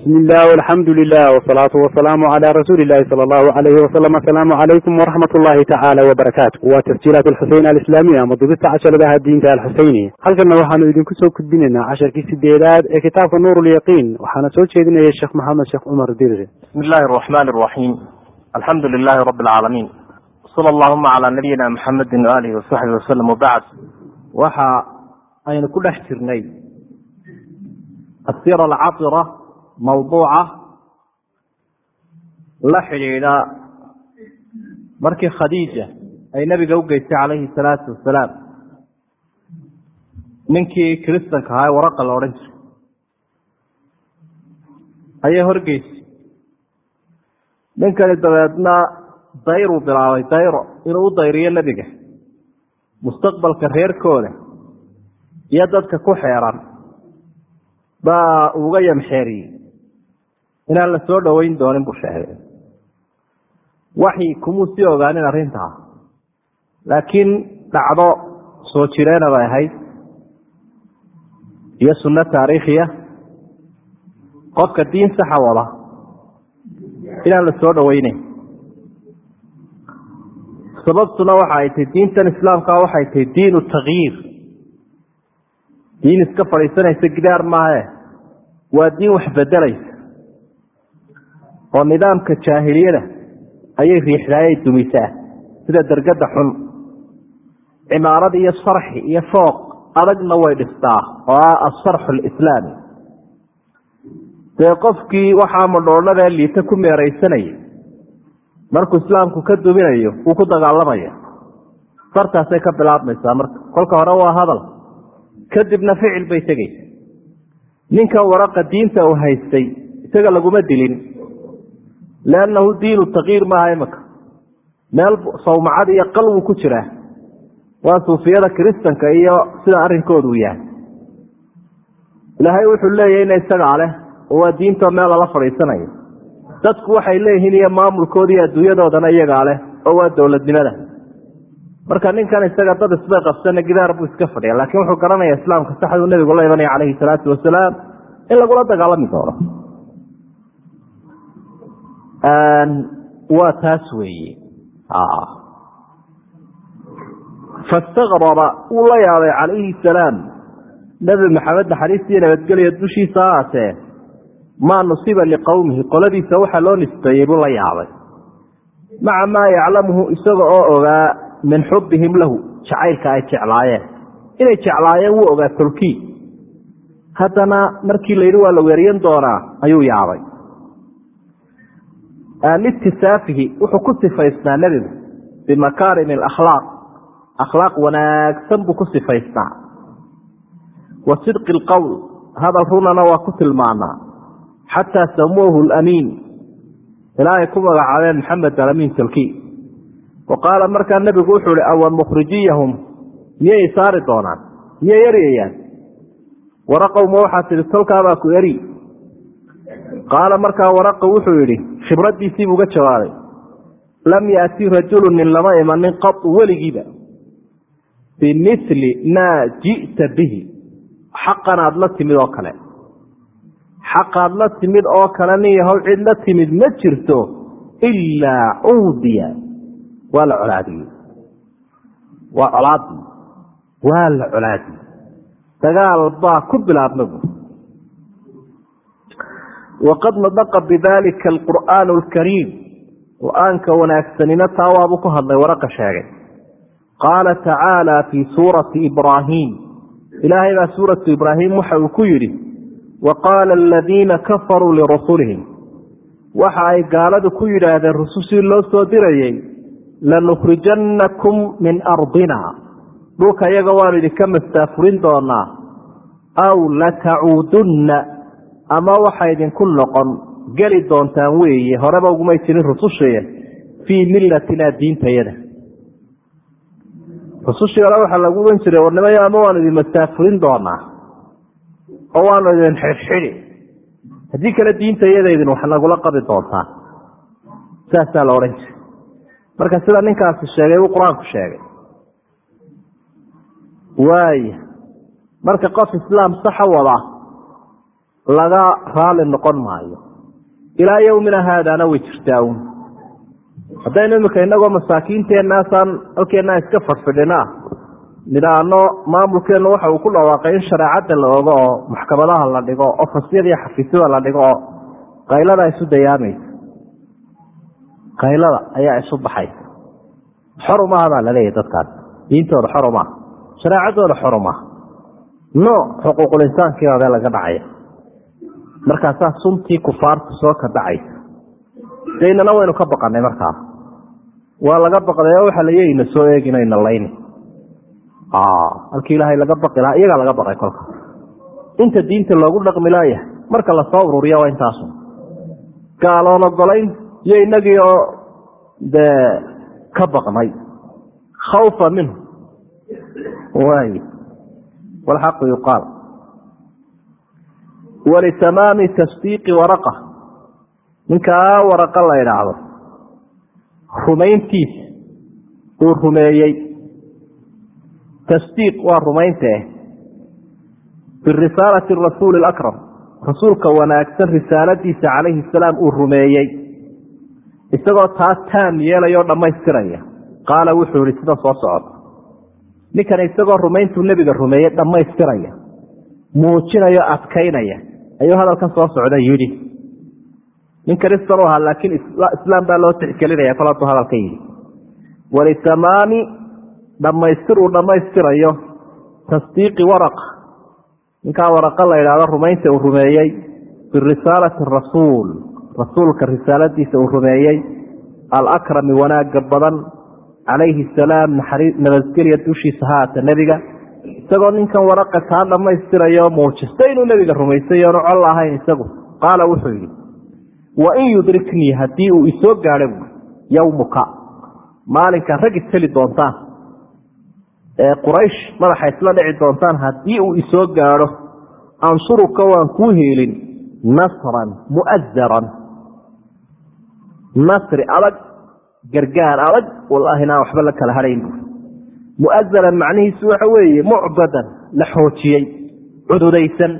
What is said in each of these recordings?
bismi illah alxamdu lilah wsalaatu wasalaamu cala rasuuli illahi sala allahu alayhi wasalam asalaamu calaykum waraxmat ullahi tacaala wabarakaatu waa tasjiilaat alxuseyn alislaamiya ama dubista casharadaha diinta alxuseyni halkanna waxaanu idinku soo gudbinaynaa casharkii sideedaad ee kitaabka nuur lyaqiin waxaana soo jeedinaya sheekh maxamed sheekh cumar dirre bismi illahi araxman araxiim alxamdu lilahi rabi alcaalamiin sala allahuma calaa nabiyina maxamedin waalihi wasaxbi wasalam wabacd waxa aynu ku dhex jirnay asira alcasira mawduuca la xidhiidha. Markii khadiija ay nabiga u geystay calayhi salaatu wasalaam ninkii kiristanka ahaa ee waraqa la odhan jiray ayay horgeysay. Ninkani dabeedna dayruu bilaabay dayro inuu u dayriyo nebiga mustaqbalka reerkooda iyo dadka ku xeeran baa uga yamxeeriyey inaan la soo doonin buu sheegay. Waxi kumuu sii ogaanin arrintaa. Laakiin dhacdo soo jireena bay ahayd. Iyo sunno taariikhiya. Qofka diin saxa wada. Inaan la soo dhoweyneyn sababtuna waxa ay tahay diintan islaamka waxay tahay diinu takyiir diin iska fadhiisanaysa gidaar maahe. Waa diin wax bedelaysa oo nidaamka jaahiliyada ayay riixdaayay dumisaa sida dergada xun. Cimaarad iyo sarxi iyo fooq adagna way dhistaa oo ah asarxu alislaami dee qofkii waxaa madhoolada liita ku meeraysanaya markuu islaamku ka duminayo wuu ku dagaalamaya. Sartaasay ka bilaabmaysaa marka. Kolka hore waa hadal. Kadibna ficil bay tegaysa ninkan waraqa diinta uu haystay isaga laguma dilin liannahu diinu takyiir maaha imaka meel sawmacad iyo qalwu ku jiraa waa suufiyada kiristanka iyo sida arrinkoodu yahay ilaahay wuxuu leeyahy ina isagaa leh oo waa diintoo meel lala fadhiisanayo dadku waxay leeyihiin iyo maamulkooda iyo adduunyadoodana iyagaa leh oo waa dowladnimada marka ninkan isaga dad isbay qabsana gidaar buu iska fadhiya laakiin wuxuu garanaya islaamka saxduu nebigu la imanaya calayhi salaatu wasalaam in lagula dagaalami doono waa taas weeye. Fastakraba wuu la yaabay calayhi salaam. Nebi maxamed naxariistiiyo nabadgelya dushiisa haatee maa nusiba liqowmihi qoladiisa waxaa loo nisbeeyey buu la yaabay. Maca maa yaclamuhu isaga oo ogaa min xubbihim lahu jacaylka ay jeclaayeen. Inay jeclaayeen wuu ogaa tolkii haddana markii la waa la weeriyan doonaa? ayuu yaabay litisaafihi wuxuu ku sifaysnaa nebigu bimakaarimi alakhlaaq. Akhlaaq wanaagsan buu ku sifaysnaa. Wa sidqi alqowl hadal runana waa ku tilmaanaa. Xataa samuuhu lamiin ilaa ay ku magacaabeen maxamed alamiin tolkii wa qaala markaa nebigu wuxuu ihi awa mukhrijiyahum? Miyay saari doonaan? Miyay eryayaan waraqow ma waxaa tihi tolkaabaa ku eri qaala markaa waraqa wuxuu yidhi khibraddiisiibuu uga jawaabay lam yaati rajulu nin lama imanin qau weligiiba bimili maa ji'ta bihi xaqan aada la timid oo kale xaqaad la timid oo kale nin yahow cid la timid ma jirto ilaa cuudiya waa la colaadiyey waa colaadii waa la colaadiyey dagaal baa ku bilaabma bu waqad nadaqa bidalika alqur'aan alkariim qur'aanka wanaagsanina taa waabuu ku hadlay waraqa sheegay qaala tacaala fii suurati ibraahiim ilaahay baa suuratu ibraahim waxa uu ku yidhi wa qaala aladiina kafaruu lirasulihim waxa ay gaaladu ku yidhaahdeen rusushii loo soo dirayey lanukhrijannakum min ardina dhulka iyaga waanu idinka mastaafurin doonaa aw latacuudunna ama waxa idinku noqon geli doontaan weeye horeba ugumay jirin rusushee fii millatinaa diintayada. Rusushii hore waxaa lagu ohan jiray warnimayo ama waanu idin mastaafurin doonaa oo waanu idin xidhxidhi. Haddii kale diintayadeydin wax nagula qabi doontaa. Saasaa la odhan jiray. Marka sida ninkaasi sheegay buu qur'aanku sheegay. Waaya marka qof islaam saxa wada laga raali noqon maayo. Ilaa yowmina haadaana way jirtaa un haddaynu imika inagoo masaakiinteennaasaan halkeenaa iska fadhfidhinaa nidhaano maamulkeennu waxa uu ku dhawaaqay in shareecadda la ogo oo maxkamadaha la dhigo oo fasyada iyo xafiisyada la dhigo oo qaylada isu dayaamaysa qaylada ayaa isu baxaysa xor umaha baa laleeyahy dadkaas diintooda xor umaha shareecadooda xor umaha nooc xuquuqul insaankii odee laga dhacaya markaasaa suntii kufaartu soo ka dhacaysa daynana waynu ka baqanay markaa waa laga baqday oo waxa layna soo eeginayna layni. Halkii ilaahay laga baqi lahaa iyagaa laga baqay kolka. Inta diinta loogu dhaqmi laayahay marka la soo ururiya waa intaasu. Gaaloon ogolayn iyo inagii oo dee ka baqnay. Khawfa minhu. Waay walxaqu yuqaal walitamaami tasdiiqi waraqa ninkaa waraqa la idhaahdo rumayntiisa uu rumeeyey tasdiiq waa rumayntae birisaalati rasuuli alakram rasuulka wanaagsan risaaladiisa calayhi salaam uu rumeeyey isagoo taa taam yeelayoo dhammaystiraya qaala wuxuu yihi sida soo socota ninkan isagoo rumayntuu nebiga rumeeyey dhammaystiraya muujinayo adkaynaya ayuu hadalkan soo socda yidhi nin kristan u ahaa laakiin islaam baa loo tixgelinaya kol hadalka yidhi. Walitamaami dhammaystir uu dhammaystirayo tasdiiqi waraqa ninkaa waraqa la idhaahdo rumaynta uu rumeeyey birisaalati rasuul. Rasuulka risaaladiisa uu rumeeyey alakrami wanaaga badan calayhi salaam nabadgelya dushiisa haata nebiga isagoo ninkan waraqa taa dhammaystirayo muujista inuu nebiga rumaysay oonu col ahayn isagu. Qaala wuxuu yidhi wain yudriknii haddii uu isoo gaadho bu yowmuka maalinka rag isteli doontaan ee quraysh madaxa isla dhici doontaan haddii uu isoo gaadho ansuruka waan kuu heelin nasran mu'azaran nasri adag gargaar adag wallaahi inaan waxba la kala hadhayn bu mu'azaran macnihiisu waxa weeye mucbadan la xoojiyey cududaysan.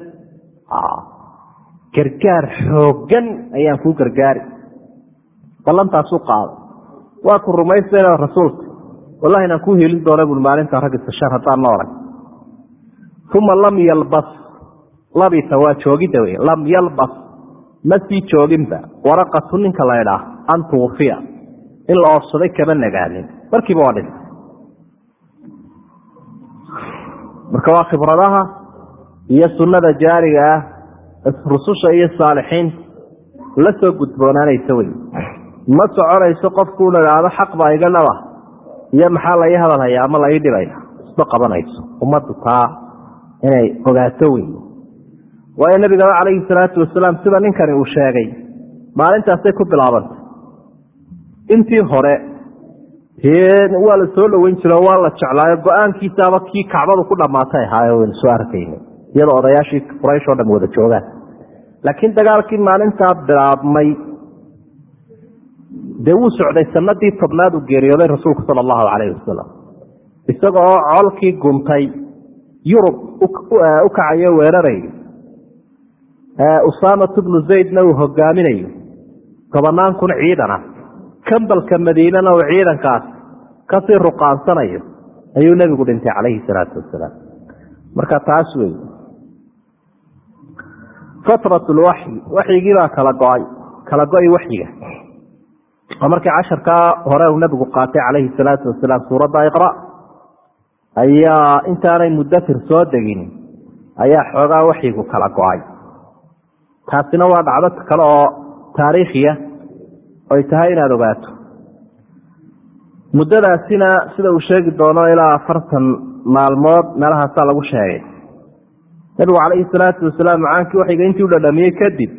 Gargaar xooggan ayaan kuu gargaari. Ballantaasuu qaada waa ku rumaystayna rasuulka wallahi inaan kuu helin doona bui maalinta rag isashaan haddaan la uma lam yalbas labisa waa joogidda wey lam yalbas ma sii jooginba waraqatu ninka la ydhaah an tuufiya in la oobsaday kama nagaanin. Markiiba waa dhintay marka waa khibradaha iyo sunnada jaariga ah rususha iyo saalixiinta la soo gudboonaanaysa wey ma soconayso qofkuuna idhaahdo xaq baa iga dhaba iyo maxaa la ii hadalhaya ama la ii dhibaya isma qabanayso. Ummaddu taa inay ogaato wey waayo nabigaba calayhi salaatu wasalaam sida ninkani uu sheegay maalintaasay ku bilaabantay. Intii hore waa la soo dhaweyn jiro waa la jeclaayo. Go'aankiisaaba kii kacbadu ku dhammaatay ahaayo waynu soo arkayna iyadoo odayaashii quraysh oo dham wada joogaan. Laakiin dagaalkii maalintaa bilaabmay dee wuu socday sanadii tobnaad uu geeriyooday rasuulku sala allahu calayhi wasalam isaga oo colkii guntay yurub u kacayo weerarayo usaamatu bnu zaydna uu hogaaminayo tobannaan kun ciidana kambalka madiinana uu ciidankaas ka sii ruqaansanayo ayuu nebigu dhintay calayhi salaatu wasalaam marka taas wey fatrat lwaxyi waxyigiibaa kala go'ay kala go-i waxyiga oo markii casharkaa hore uu nebigu qaatay calayhi salaatu wasalaam suuradda iqra ayaa intaanay mudatir soo degin ayaa xoogaa waxyigu kala go'ay. Taasina waa dhacdo kale oo taariikhiya oy tahay inaad ogaato. Muddadaasina sida uu sheegi doono ilaa afartan maalmood meelahaasaa lagu sheegay. Nabigu calayhi salaatu wasalaam macaankii waxiga intii u dhadhamiyey kadib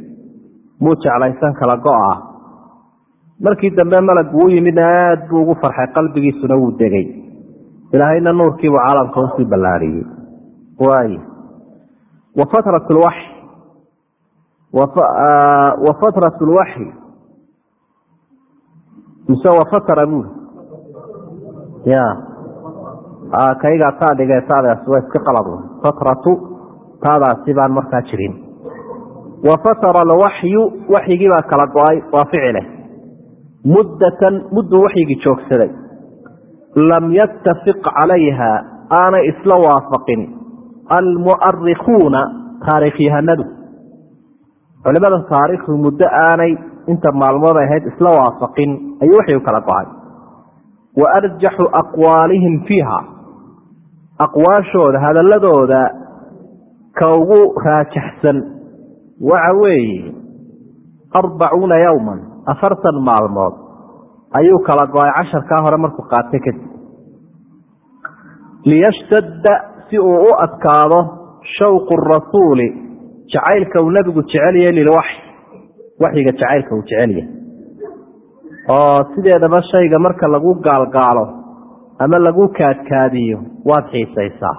muu jeclaysan kala go-a markii dambe malag uu yimidna aad buu ugu farxay qalbigiisuna wuu degay. Ilaahayna nuurkiibuu caalamka u sii ballaariyey. Waay wa fatrat lwaxy wa fatrat lwaxyi mise wafatara buuli ya. Kaygaa taa dhigee taadaas waa iska qalad fatratu taadaasi baan markaa jirin. Wa fatara alwaxyu waxyigii baa kala go'ay waa ficile. Muddatan mudduu waxyigii joogsaday. Lam yattafiq calayha aanay isla waafaqin. Almu'arikuuna taariikhyahanadu culimada taariikhdu muddo aanay inta maalmood ay ahayd isla waafaqin ayuu waxyigu kala go'ay wa arjaxu aqwaalihim fiiha. Aqwaashooda hadaladooda ka ugu raajaxsan waxa weeye arbacuuna yowman afartan maalmood ayuu kala go'ay casharkaa hore markuu qaatay kadib. Liyashtadda si uu u adkaado shawqu rasuuli jacaylka uu nebigu jecelyahay lilwaxy waxyiga jacaylka uu jecelyahay oo sideedaba shayga marka lagu gaalgaalo ama lagu kaadkaadiyo waad xiisaysaa.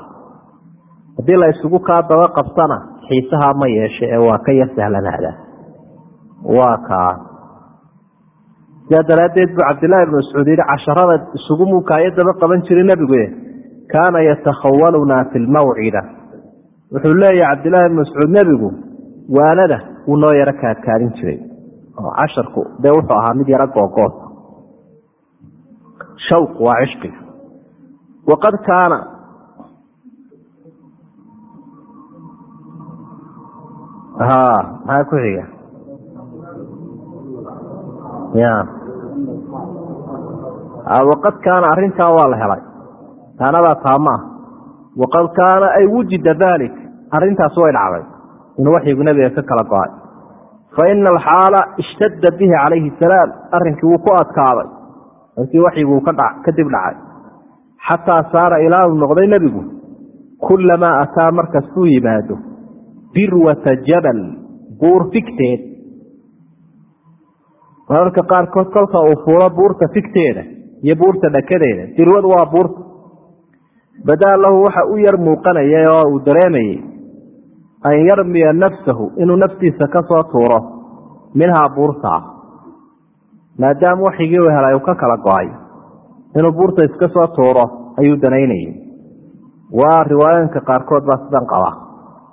Haddii la isugu kaa daba qabtana xiisaha ma yeeshe ee waa ka yar sahlanaada. Waa kaa sidaa daraaddeed buu cabdillahi ibnu mascuud yihi casharada isugu mukaayo daba qaban jiray nebigu kaana yatakhawalunaa fi lmawcida wuxuu leeyahay cabdillahi ibnu mascuud nebigu waanada wuu noo yaro kaadkaadin jiray. Oo casharku dee wuxuu ahaa mid yaro googoos shawq waa cishqiga waqad kaana maxaa ku xiga? Ya waqad kaana arrintaa waa la helay. Taanadaa taama. Ah waqad kaana ay wujida dalik arrintaas way dhacday inuu waxyigu nebiga ka kala go'ay. Fa ina alxaala ishtadda bihi calayhi salaam arrinkii wuu ku adkaaday. Markii waxyiguu kadib dhacay. Xataa saara ilaa uu noqday nebigu kulamaa ataa markastuu yimaado dirwata jabal buur figteed. Mararka qaarkood kolka uu fuulo buurta figteeda iyo buurta dhakadeeda dirwadu waa buurta. Badaa lahu waxa u yar muuqanayay oo uu dareemayey an yarmiya nafsahu inuu naftiisa ka soo tuuro minhaa buurtaa maadaama waxigii uu helay uu ka kala go'ay inuu buurta iska soo tuuro ayuu danaynayay waa riwaayooyinka qaarkood baa sidan qabaa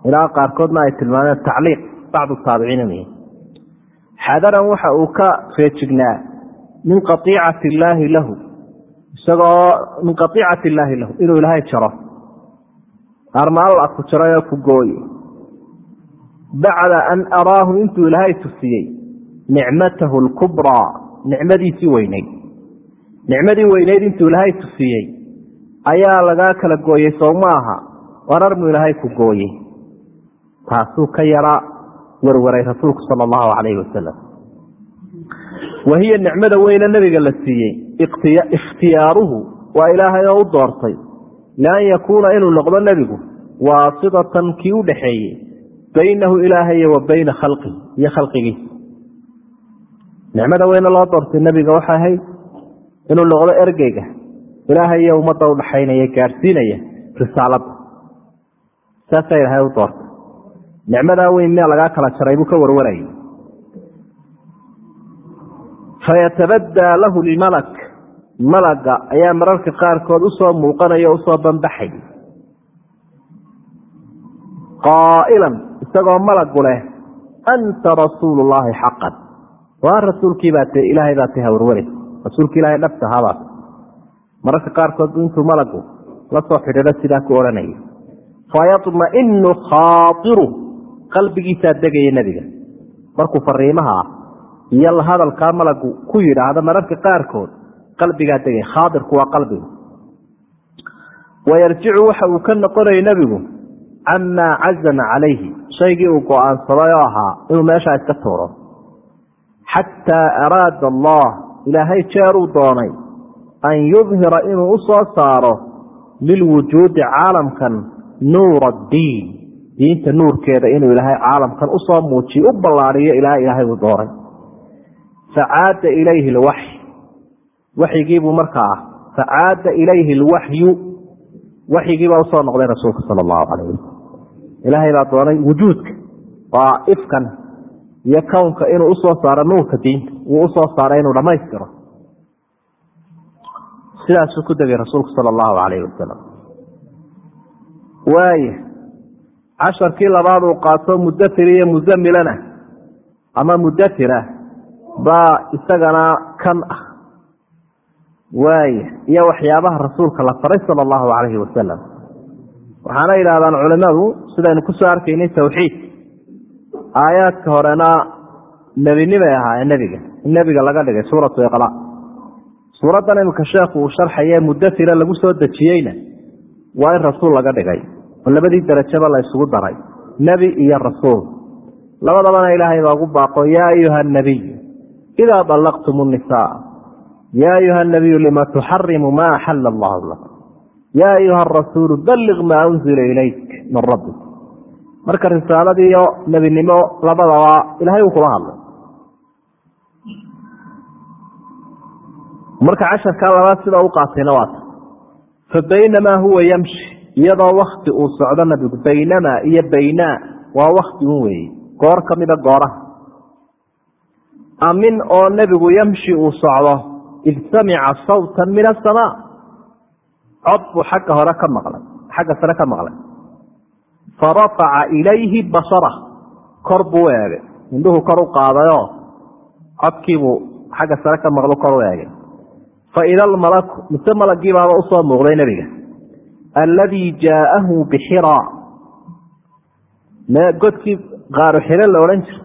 ilaa qaarkoodna ay tilmaameen tacliiq bacdu taabiciin xadaran waxa uu ka feejignaa min qaiicati illaahi lahu isagoo min qaiicati illaahi lahu inuu ilaahay jaro. Arma alla ku jarayoo ku gooye bacda an araahu intuu ilaahay tusiyey nicmatahu lkubraa nicmadiisii weyneyd. Nicmadii weyneyd intuu ilaahay tusiyey ayaa lagaa kala gooyey sow maaha wararmuu ilaahay ku gooyey. Taasuu ka yara warwaray rasuulku sala allahu calayhi wasalam wa hiya nicmada weyne nebiga la siiyey ikhtiyaaruhu waa ilaahay oo u doortay lian yakuuna inuu noqdo nebigu waasidatan kii u dhaxeeyey baynahu ilaahay wa bayna khalqihi iyo khalqigiisa nicmada weyne loo doortay nebiga waxay ahayd inuu noqdo ergeyga. Ilaahay iyo ummadda udhaxaynaya gaadhsiinaya risaaladda saasaa ilaahay u doortay. Nicmadaa weyn miyaa lagaa kala jaray buu ka warwarayay fayatabaddaa lahu lmalak malaga ayaa mararka qaarkood u soo muuqanaya o u soo banbaxay. Qaa'ilan isagoo malagu leh anta rasuulu llaahi xaqan. Waa rasuulkii baa te ilaahay baa te hawarware rasuulki ilaahay dhabta habaas mararka qaarkood intuu malagu la soo sidaa ku odhanayay fayadma'inu khaairu qalbigiisaa degaya nebiga. Markuu fariimaha ah iyo hadalkaa malagu ku yidhaahdo mararka qaarkood qalbigaa degaya. Khaadirku waa qalbiga wayarjicu waxa uu ka noqonaya nebigu camaa cazama calayhi shaygii uu go'aansaday oo ahaa inuu meeshaa iska tuuro xataa araada allah ilaahay jeeruu doonay an yudhira inuu u soo saaro lilwujuudi caalamkan nuur addiin diinta nuurkeeda inuu ilaahay caalamkan u soo muujiyo u ballaariyo ilaa ilaahay uu doonay facaada ilayhi lwaxy waxyigiibuu markaa ah facaada ilayhi lwaxyu waxyigiibaa u soo noqday rasuulka sala allahu calayh wasalam ilaahay baa doonay wujuudka waa ifkan iyo kownka inuu u soo saaro nuurka diinta. Wuu u soo saaray inuu dhammaystiro sidaasuu ku degay rasuulku sala allahu calayhi wasalam waaya casharkii labaad uu qaato mudatir iyo musamilana ama mudatirah baa isagana kan ah waaya iyo waxyaabaha rasuulka la faray sala allahu calayhi wasalam waxaana yidhahdaan culimadu sidaynu ku soo arkaynay tawxiid. Aayaadka horena nebinimay ahaa nebiga in nebiga laga dhigay suuratu iqla suuraddan imika sheekhu uu sharxaye mudatira lagu soo dejiyeyna waa in rasuul laga dhigay oo labadii derajaba la isugu daray nebi iyo rasuul. Labadabana ilaahay baa ugu baaqo yaa ayuha nabiy idaa dallaqtum nisaa yaa ayuha nabiyu lima tuxarimu ma axala allahu lakum yaa ayuha arasuulu balliq maa unzila ilayk min rabbik marka risaaladiiyo nebinimo labadaba ilahay uu kula hadlay marka casharkaa labaad sida u qaatayna waata fa baynamaa huwa yamshi iyadoo wakti uu socdo nabigu baynamaa iyo baynaa waa wakti un weeye goor ka gooraha amin oo nebigu yamshi uu socdo id samica sawtan min asamaa cod buu xagga hore ka maqlay xagga sare ka maqlay farafaca ilayhi basara kor buu eegay indhuhu kor u qaadayoo codkiibuu xagga sare ka maqlo kor u eegay fa ida almalaku mise malagii baaba u soo muuqday nebiga alladii jaa'ahu bixira godkii qaaru xire la odhan jira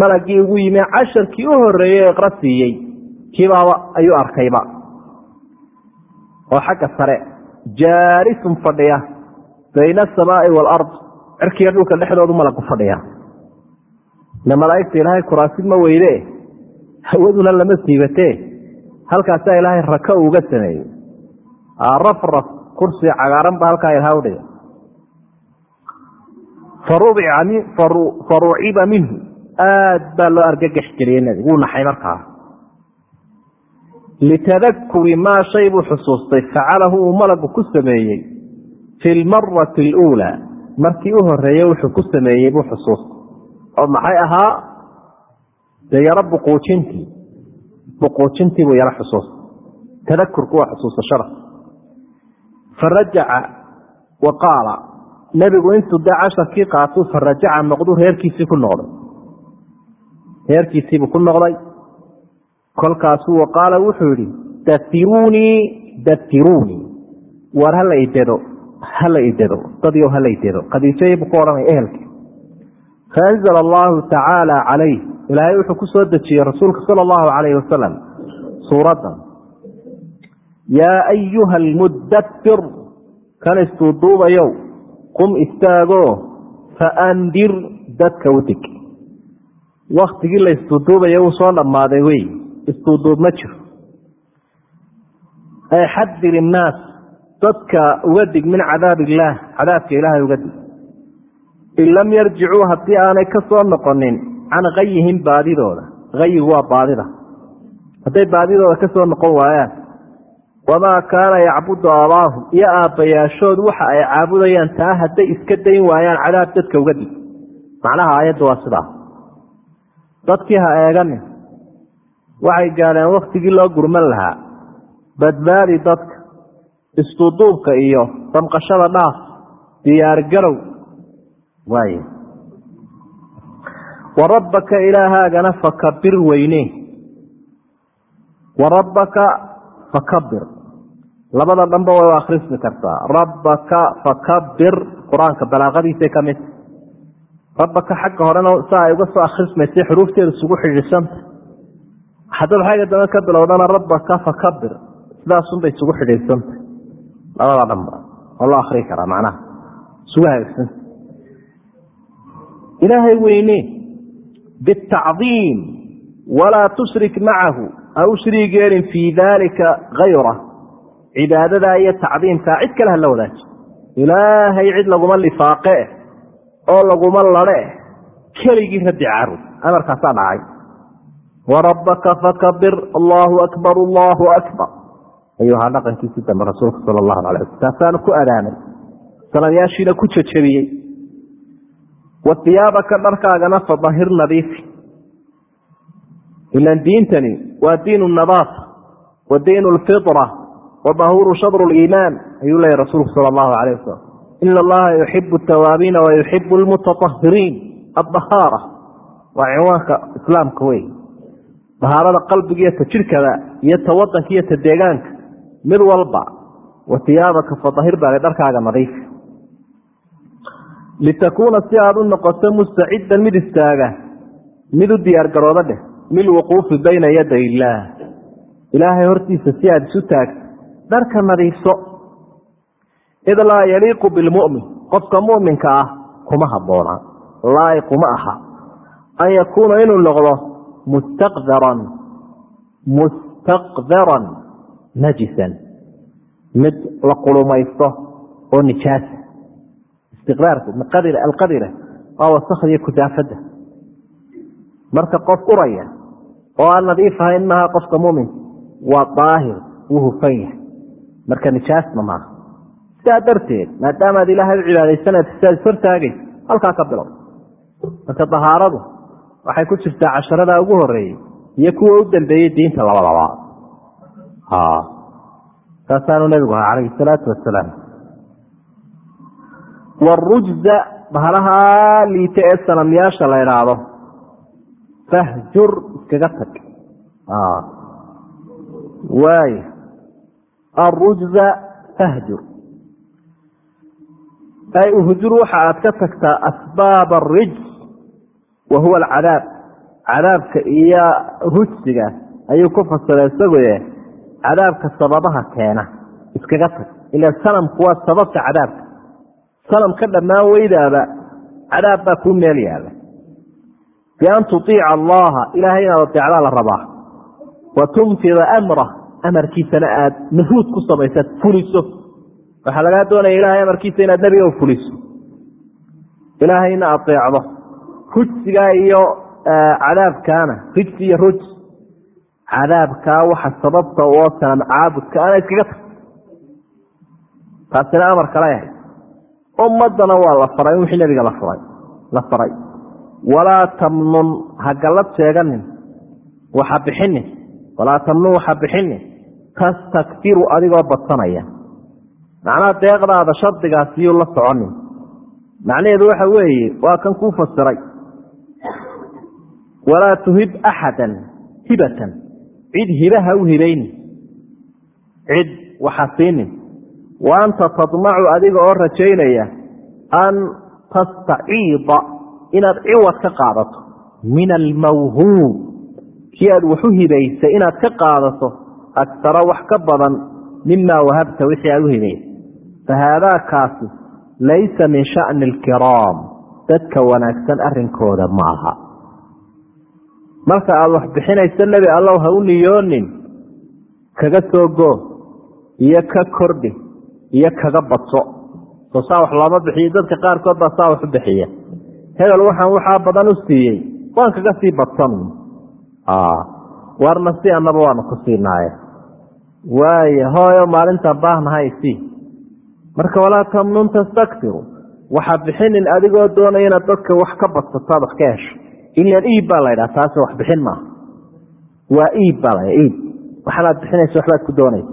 malagii ugu yimi casharkii u horeeyey iqra siiyey kiibaaba ayuu arkayba. Oo xagga sare jaalisun fadhiya bayna asamaai waalard cirkiga dhulka dhexdoodu malagu fadhiya. Ile malaaigta ilaahay kuraasid ma weyde? Hawaduna lama siibatee halkaasaa ilaahay raka uga sameeyey. Rafraf kursi cagaaran ba halkaa ilhaa udhiga faruciba minhu. Aad baa loo argagax geliyey nebigu wuu naxay markaa litadakuri maa shay buu xusuustay facalahu uu malagu ku sameeyey fi lmarati aluulaa markii u horeeye wuxuu ku sameeyey buu xusuustay oo maxay ahaa dee yaro buquujintii buquujintii buu yaro xusuustay tadakurku waa xusuusashada farajaca wa qaala nebigu intuu dee casharkii qaatuu farajaca noqdu reerkiisii ku noqday reerkiisiibuu ku noqday kolkaasuu qaala wuxuu yidhi datiruunii datiruunii waar hala idedo hala idedo dadyo hala idedo khadiijayibuu ku odhanaya ehelkii faanzala allahu tacaala calayh ilaahay wuxuu ku soo dejiyey rasuulka sala allahu calayhi wasalam suuraddan yaa ayuha almudabbir kan istuuduubayow qum istaago faandir dadka udig waktigii la istuuduubaya wuu soo dhammaaday wey istuuduub ma jiro. Ay xadir innaas dadka uga dig min cadaab illaah cadaabka ilaahay uga dig. In lam yarjicuu haddii aanay ka soo noqonin can kayihim baadidooda. Kayigu waa baadida. Hadday baadidooda ka soo noqon waayaan wamaa kaana yacbudu abaahum iyo aabbayaashood waxa ay caabudayaan taa hadday iska dayn waayaan cadaab dadka uga dig. Macnaha aayadda waa sidaa. Dadkii ha eeganin waxay gaadheen waktigii loo gurman lahaa. Badbaadi dadka istuduubka iyo damqashada dhaaf diyaargarow waay wa rabbaka ilaahaagana fakabir weyne. Wa rabbaka fakabir labada dhanba way akhrismi kartaa. Rabbaka fakabir qur'aanka balaaqadiisay ka midta rabbaka xagga horena saa ay uga soo akhrismaysay xuruufteedu isugu xidhiidsanta haddaad xagga dambe ka bilowdana rabbaka fakabir. Sidaasunbay isugu xidhiidsanta labada dhanba oo loo akrii karaa macnaha. Isugu hagaagsanta ilaahay weyne bitacdiim walaa tushrik macahu ha u shriig yeelin fii daalika hayra cibaadadaa iyo tacdiimkaa cid kale hala wadaaji ilaahay cid laguma lifaaqe oo laguma lade keligii rabbi caarud amarkaasaa dhacay warabbaka fakabir allahu akbar allahu akbar ayuu ahaa dhaqankiisii dambe rasuulka sala allahu alay wasl taasaanu ku adaamay sanadyaashiina ku jajabiyey wa iyaabaka dharkaagana fadahir nadiifi ilan diintani waa diin nadaaf wa diin lfira wa dahuuru shadru liimaan ayuu leeyahy rasuulku sala allahu alayh wasalam ina allaha yuxibu tawaabiina wayuxibu lmutaahiriin adahaara waa cinwaanka islaamka wey dahaarada qalbiga iyo ta jidhkada iyo ta wadanka iyo ta deegaanka mid walba watiyaabaka fadahir baa dharkaaga nadiif. Litakuuna si aada u noqoto mustacidan mid istaaga mid u diyaar garooda dheh lilwuquufi bayna yaday illaah. Ilaahay hortiisa si aada isu taagto dharka nadiifso. Id laa yaliiqu bilmumin qofka muminka ah kuma habboona laayiquma aha. An yakuuna inuu noqdo mustaqdaran mustaqdaran najisan mid la qulumaysto oo nijaasa istiqraarku alqadira waa wasakdiyo kudaafada marka qof uraya oo aan nadiif ahayn maaha qofka muminka waa daahir wuu hufan yahay marka nijaasna maaha sidaa darteed maadaamaad ilaahay u cibaadaysanad siaad ishortaagay halkaa ka bilow waxay ku jirtaa casharada ugu horeeyey iyo kuwa u dambeeyey diinta labadaba. Saasaanu nabigu ahaa calayhi salaatu wasalaam warujza bahalaha liita ee sanamyaasha la idhaahdo fahjur iskaga tag. Waay. Arujza fahjur. Ay uhjur waxa aad ka tagtaa asbaab arijs wa huwa alcadaab cadaabka iyo rujsiga ayuu ku fasira isagoe cadaabka sababaha keena iskaga tag ila sanamku waa sababta cadaabka sanam ka dhammaan weydaaba cadaab baa kuu meel yaalla bian tuiica allaha ilaahay inaad adeecdaa la rabaa wa tunfida amrah amarkiisana aad nufuud ku samaysad fuliso waxaa lagaa doonaya ilahay amarkiisa inaad nebiga fuliso ilaahayna adeecdo rujsigaa iyo cadaabkaana. Rijsi iyo ruj. Cadaabkaa waxa sababta oo sanam caabudka ana iskaga tag. Taasina amar kale ahay ummadana waa la faray wixii lafaray la faray. Walaa tamnun ha gallad sheeganin. Waxa bixinin walaa tamnun waxa bixinin tastakfiru adigoo badsanaya. Macnaha deeqdaada shardigaasiyuu la soconin. Macnaheedu waxa weeye waa kan kuu fasiray walaa tuhib axadan hibatan cid hibaha u hibayni cid waxa siinin wa anta tadmacu adiga oo rajaynaya an tastaciida inaad ciwad ka qaadato min almawhuub kii aad waxu hibaysay inaad ka qaadato agtara wax ka badan mimaa wahabta wixii aad u hibaysay fa haadaakaasi laysa min sha'ni alkiraam dadka wanaagsan arrinkooda ma aha marka aada wax bixinayso nebi allow ha u niyoonin kaga soo goo iyo ka kordhi iyo kaga badso soo saa wax looma bixiyo dadka qaarkood baa saa wax u bixiya. Hebel waxaan waxaa badan u siiyey waan kaga sii badsan warna si annaba waanu ku siinaaye waaya hooyo maalintaan baahnahay sii marka walaa tamnun tastaktiru waxa bixinin adigoo doonaya inaad dadka wax ka badsataad wax ka hesho ilan iib baa laydhaha taasi wax bixin maaha. Waa iib baa la iib. Waxanaad bixinaysa waxbaad ku doonaysa.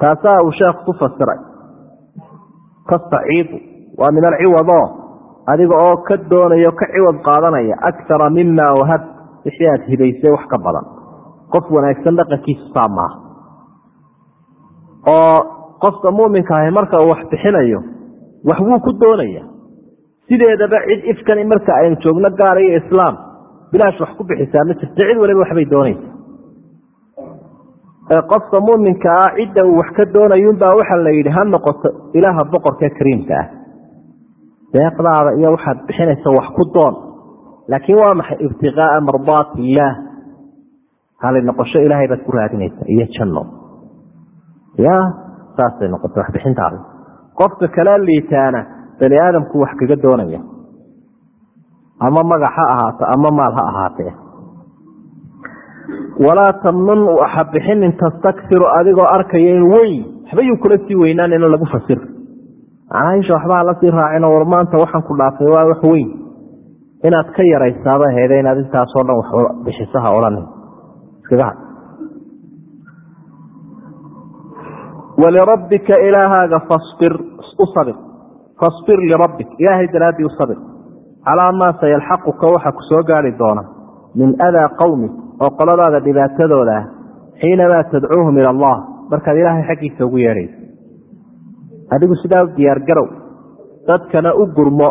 Taasaa uu sheekhu ku fasiray. Tastaciidu waa min alciwado. Adiga oo ka doonayo ka ciwad qaadanaya akara mima wahab wixii aad hibaysay wax ka badan. Qof wanaagsan dhaqankiisu saa maaha. Oo qofka muminka ahi marka uu wax bixinayo wax wuu ku doonaya sideedaba cid ifkani marka aynu joogno gaar iyo islaam. Bilaash wax ku bixisaa ma jirta cid waliba waxbay doonaysa. Qofka muminka ah cidda uu wax ka doonayunbaa waxa la yidhi ha noqoto ilaaha boqorkee kariimka ah. Deeqdaada iyo waxaad bixinaysa wax ku doon. Laakiin waa maxay? Ibtiqaaa mardaat illaah hali noqosho ilaahay baad ku raadinaysa iyo janno. Ya saasay noqota waxbixintaada qofka kala liitaana bani aadamku wax kaga doonaya. Ama magac ha ahaato ama maal ha ahaatee. Walaa tamnun waxa bixinin tastakfiru adigoo arkaya in weyn. Waxba yuu kula sii weynaan in lagu fasir. Caaisha waxbaa la sii raacino war maanta waxaan ku dhaafay waa wax weyn. Inaad ka yaraysaaba heede inaad intaasoo dhan wax bixisaha odhan iskaga had walirabbika ilaahaaga fasbir u sabir fasbir lirabbik. Ilaahay daraaddii u sabir. Calaa maa sayalxaquka waxa ku soo gaari doona. Min adaa qowmik oo qoladaada dhibaatadooda ah. Xiinamaa tadcuuhum ila allah. Markaad ilaahay xaggiisa ugu yeedhayso adigu sidaa diyaargarow dadkana u gurmo.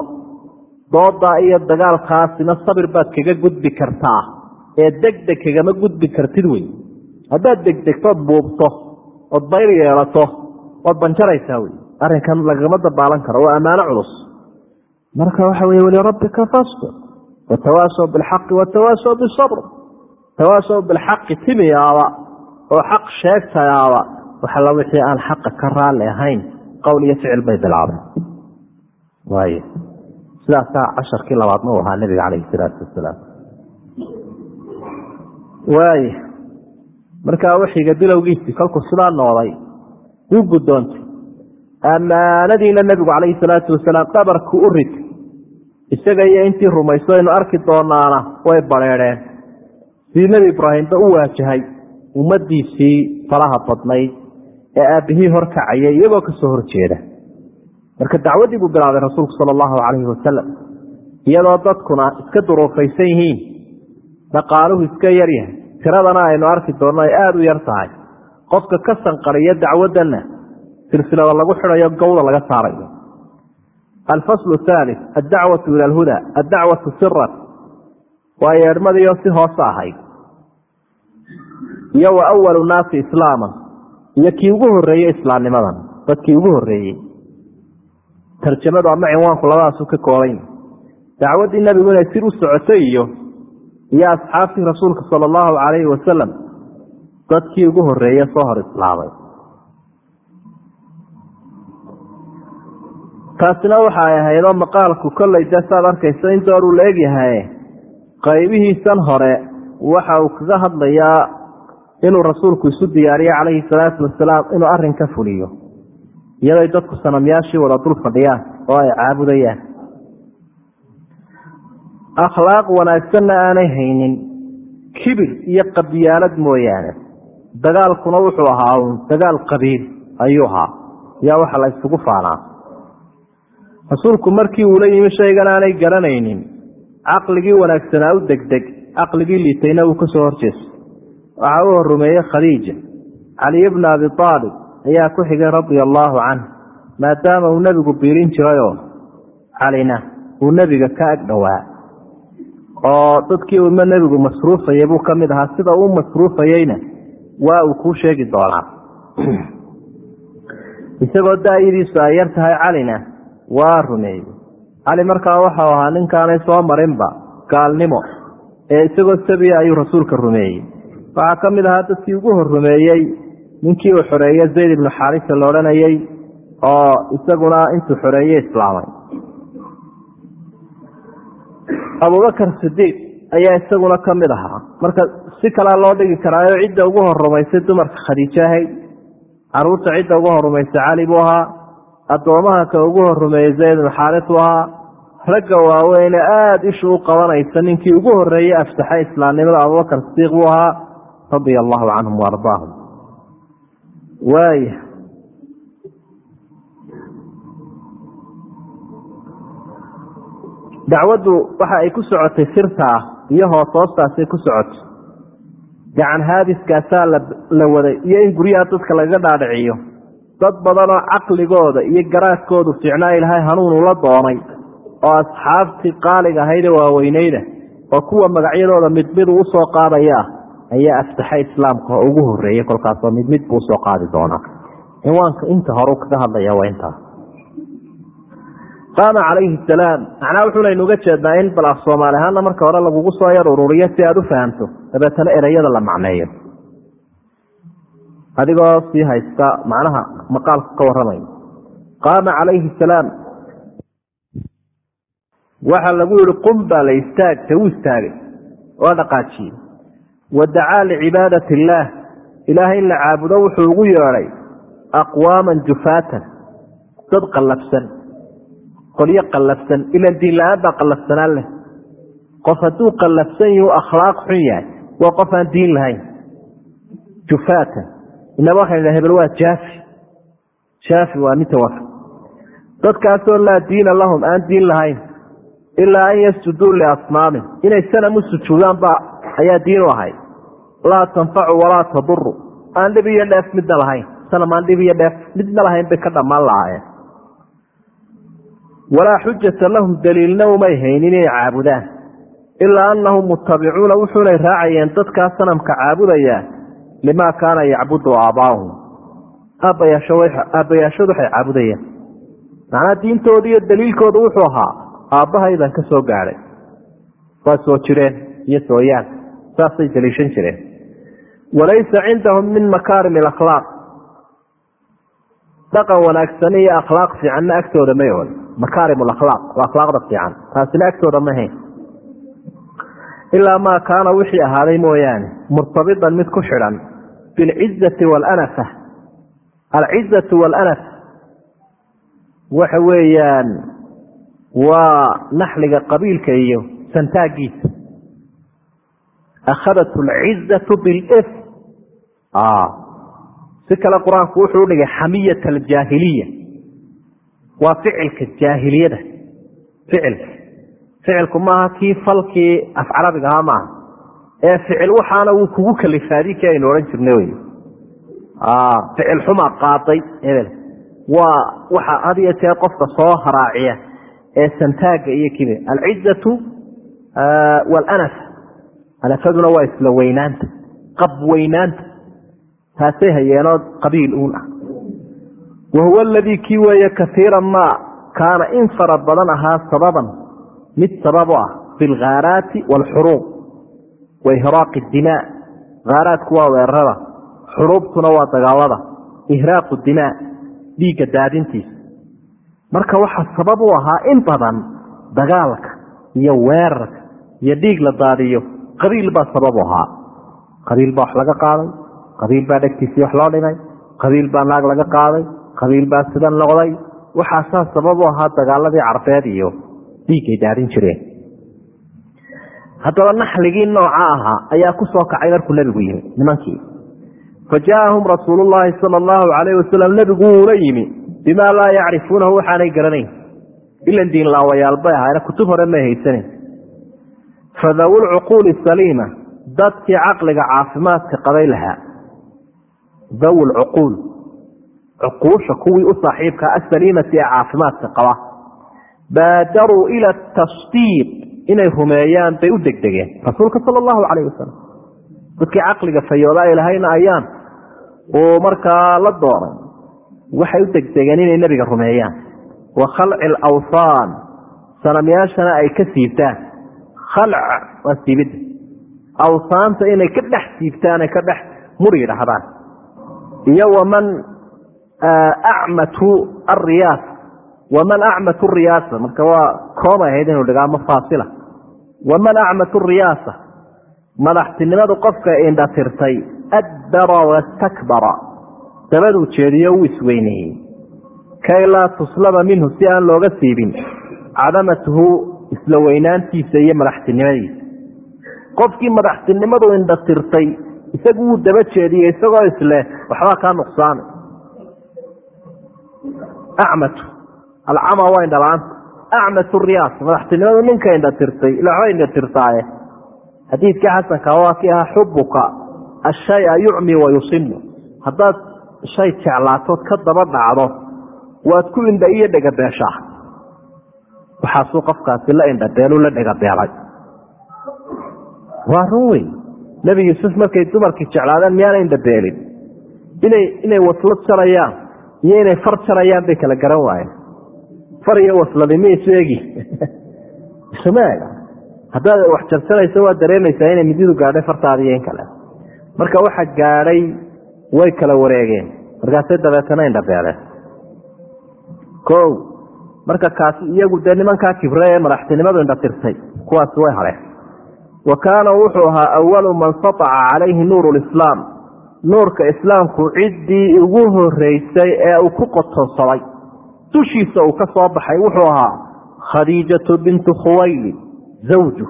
Doodaa iyo dagaalkaasina sabir baad kaga gudbi kartaa. Ee degdeg kagama gudbi kartid wey haddaad degdegtood buubto ood bayr yeelato waad banjaraysaa wey arrinkan lagama dabaalan karo waa ammaano culus. Marka waxa wey walirabbika fasbir. Watawaasaw bilxaqi watawaasaw bisabr. Tawaasaw bilxaqi timiyaaba oo xaq sheegtayaaba. Waxala wixii aan xaqa ka raalli ahayn qowl iyo ficil bay bilaabeen. Waay sidaasaa casharkii labaadna u ahaa nabiga calayhi salaatu wasalaam. Waay markaa waxiga bilowgiisii kolkuu sidaa nooday wuu guddoontay ammaanadiina nebigu calayhi salaatu wasalaam dhabarku u rid isaga iyo intii rumayso aynu arki doonaana way bareedheen. Sidii nebi ibraahimba u waajahay ummadiisii falaha badnayd ee aabbihii horkacayay iyagoo ka soo horjeeda. Marka dacwaddii buu bilaabay rasuulku sala allahu calayhi wasalam iyadoo dadkuna iska duruufaysan yihiin. Dhaqaaluhu iska yaryahay tiradana aynu arki doonno ay aada u yar tahay. Qofka ka sanqariyo dacwaddanna silsilada lagu xidhayo gowda laga saarayo alfaslu thalith addacwatu ila alhuda addacwatu siran waa yeedhmadiio si hoose ahayd. Iyo wa awalu naasi islaaman iyo kii ugu horeeyey islaamnimadan dadkii ugu horeeyey tarjamadu ama cinwaanku labadaasu ka koobany dacwaddii nebigu inay sir u socotay iyo iyo asxaabtii rasuulka sala allahu calayhi wasalam dadkii ugu horeeye soo hor islaamay taasina waxa ay ahaydoo maqaalku kollay dee saad arkayso in dooruu la egyahay qaybihiisan hore waxa uu kaga hadlayaa inuu rasuulku isu diyaariyo calayhi salaatu wasalaam inuu arrin ka fuliyo. Iyaday dadku sanamyaashii wada dul fadhiyaan oo ay caabudayaan. Akhlaaq wanaagsanna aanay haynin kibir iyo qabyaalad mooyaane. Dagaalkuna wuxuu ahaa un dagaal qabiil ayuu ahaa. Yaa waxa la isugu faanaa rasuulku markii uula yimi shaygan aanay garanaynin caqligii wanaagsanaa u degdeg caqligii liitayna uu ka soo horjeestay waxaa u horumeeyey khadiija. Caliy bna abi aalib ayaa ku xigay radia allaahu canh maadaama uu nebigu biilin jirayoo calina uu nebiga ka ag dhowaa. Oo dadkii uma nebigu masruufayay buu ka mid ahaa. Sida uu masruufayeyna waa uu kuu sheegi doonaa. Isagoo da-yadiisu ay yar tahay calina waa rumeeyey cali markaa waxau ahaa ninkaanay soo marinba gaalnimo ee isagoo sabiya ayuu rasuulka rumeeyey. Waxaa ka mid ahaa dadkii ugu hor rumeeyey ninkii uu xoreeye zayd ibnu xaarisa la odhanayey oo isaguna intuu xoreeye islaamay. Abubakar sidiiq ayaa isaguna ka mid ahaa. Marka si kalea loo dhigi karaayo cidda ugu horumaysay dumarka khadiijo ahayd carruurta cidda ugu horumaysay cali buu ahaa addoomaha ka ugu horumeeyey zayd ibnu xaaris buu ahaa ragga waaweyne aada ishu u qabanaysa. Ninkii ugu horeeyey afsaxay islaamnimada abubakar sidiiq buu ahaa radia allahu canhum waardaahum waaya dacwaddu waxa ay ku socotay sirtaa iyo hoos hoostaasay ku socotay. Gacan haadiskaasaa la waday iyo in guryaha dadka lagaga dhaadhiciyo dad badanoo caqligooda iyo garaadkoodu fiicnaa ilaahay hanuun ula doonay oo asxaabtii qaaliga ahayd ee waaweyneyda oo kuwa magacyadooda mid mid uu u soo qaadaya ah ayaa aftaxay islaamka oo ugu horeeyey kolkaasoo mid buu u soo qaadi doonaa. Cinwaanka inta horeu kaga hadlaya waa intaas qaama calayhi salaam macnaa wuxuunaynu uga jeednaa in bal af soomaali ahaana marka hore lagugu soo yar ururiyo si aada u fahamto dabeetana ereyada la macneeyo adigoo sii haysta macnaha maqaalku ka warramayo qaama calayhi salaam. Waxaa lagu yihi qum baa la istaagta wuu istaagay. Waa dhaqaajiyey wa dacaa licibaadati illaah. Ilaahay in la caabudo wuxuu ugu yeedhay aqwaaman jufaatan. Dad qallafsan. Qolyo qallafsan. Ilan diin la'aan baa qallafsanaan leh. Qof hadduu qallafsan yahi u akhlaaq xun yahay waa qof aan diin lahayn. Jufaatan inaba waxaynu hebel waa jaafi. Shaafi waa nin tawafi dadkaasoo laa diina lahum aan diin lahayn ilaa an yasjuduu liasnaamin inay sanam u sujuudaan ba ayaa diin u ahay. Laa tanfacu walaa taduru aan dhib iyo dheef midna lahayn. Sanam aan dhib iyo dheef midna lahayn bay ka dhammaan lahaayeen. Walaa xujata lahum daliilna umay haynin inay caabudaan. Ilaa anahum mutabicuuna wuxuunay raacayeen dadkaa sanamka caabudaya limaa kaana yacbudu aabaahum aabbayaashood waxay caabudayeen macnaa diintooda iyo daliilkooda wuxuu ahaa aabbahaydaan ka soo gaadhay waa soo jireen iyo sooyaan saasay daliishan jireen walaysa cindahum min makaarim alakhlaaq dhaqan wanaagsan iyo akhlaaq fiicanna agtooda may ool makaarim alakhlaaq waa akhlaaqda fiican taasina agtooda ma ilaa maa kaana wixii ahaaday mooyaane murtabitan mid ku xidhan bilcizati waalanafa alcizatu waalanafa waxa weeyaan waa naxliga qabiilka iyo santaagiisa akhadat alcizatu bilf si kale qur'aanku wuxuu udhigay xamiyat aljaahiliya. waa ficilka jaahiliyada. ficilka. ficilku maaha kii falkii af carabiga ahaa maaha ee ficil waxaana wuu kugu kalifaadi kii aynu odhan jirna wey. Ficil xuma qaaday hebel. Waa waxa had iyo qofka soo haraaciya ee santaaga iyo kibe alcizatu walanaf anafaduna waa isla weynaanta qab weynaanta. Taasay hayeenoo qabiil uun ah. Wahuwa aladii kii weeye kaiiran ma kaana in fara badan ahaa sababan. Mid sabab u ah fi lkhaaraati waalxuruub wa ihraaqi dimaa. Khaaraadku waa weerarada. Xuruubtuna waa dagaalada. Ihraaqu dimaa. Dhiigga daadintiisa. Marka waxaa sabab u ahaa in badan dagaalka iyo weerarka iyo dhiig la daadiyo qabiil baa sabab u ahaa. Qabiil baa wax laga qaaday. Qabiil baa dhegtiisii wax loo dhimay. Qabiil baa naag laga qaaday. Qabiil baa sidan noqday. Waxaasaa sabab u ahaa dagaaladii carbeed iyo dhiiggay daadin jireen haddaba naxligii nooca ahaa ayaa ku soo kacay markuu nebigu yimi nimankii. Fa jaaahum rasuulu llaahi sala allahu calayh wasalam nebigu wuula yimi bimaa laa yacrifuunahu waxaanay garanayn. Ilan diinlaawayaal bay ahaayna kutub hore may haysanen fadawu lcuquuli saliima dadkii caqliga caafimaadka qabay lahaa. Dawu lcuquul cuquusha kuwii u saaxiibkaa asaliimati ee caafimaadka qaba. Baadaruu ila tasdiiq inay rumeeyaan bay u degdegeen. Rasuulka sala allahu calayh wasalam dadkii caqliga fayooba ilahayna ayaan uu markaa la dooray waxay u degdegeen inay nebiga rumeeyaan. Wa khalci alawsaan sanamyaashana ay ka siibtaan. Khalc waa siibidda. Awsaanta inay ka dhex siibtaan ay ka dhex mur yidhaahdaan. Iyo waman acmatu ariyaasa waman acmatu riyaasa marka waa koobay ahayd inu dhigaa ama faasila. waman acmatu riyaasa madaxtinimadu qofka indhatirtay adbara wastakbara dabaduu jeediyo uu isweyneeyey. Kay laa tuslaba minhu si aan looga siibin. Cadamatuhu isla weynaantiisa iyo madaxtinimadiisa. Qofkii madaxtinimadu indhatirtay isagu wuu daba jeediyey isagoo isleh waxbaa kaa nuqsaamay acmatu alcama waa indhala-aanta acmatu riyaas madaxtinimadu ninka indhatirtay ila waxba indhatirtaaye xadiidkii xasanka waa kii ahaa xubuka ashaya yucmi wa yusimu. Haddaad shay jeclaatood ka daba dhacdo waad ku indha iyo dhegabeeshaa waxaasuu qofkaasi la indhabeelu la dhegabeelay waa run wey nebi yuusuf markay dumarkii jeclaadeen miyaana indhabeelin inay waslad jarayaan iyo inay far jarayaan bay kala garan waayeen far iyo wasladi ma isu egi isuma ega. Haddaad wax jarjarayso waa dareemaysaa inay mididu gaadhay fartaadi iyo in kale. Marka waxa gaadhay way kala wareegeen. Markaasay dabeetana indhabeeleen o marka kaasi iyagu dee nimankaa kibre ee madaxtinimadu indhatirtay kuwaasi way hadheen wa kaana wuxuu ahaa awalu man sataca calayhi nuuru lislaam nuurka islaamku ciddii ugu horeysay ee uu ku qotonsaday dushiisa uu ka soo baxay wuxuu ahaa khadiijatu bintu khuwayli zawju.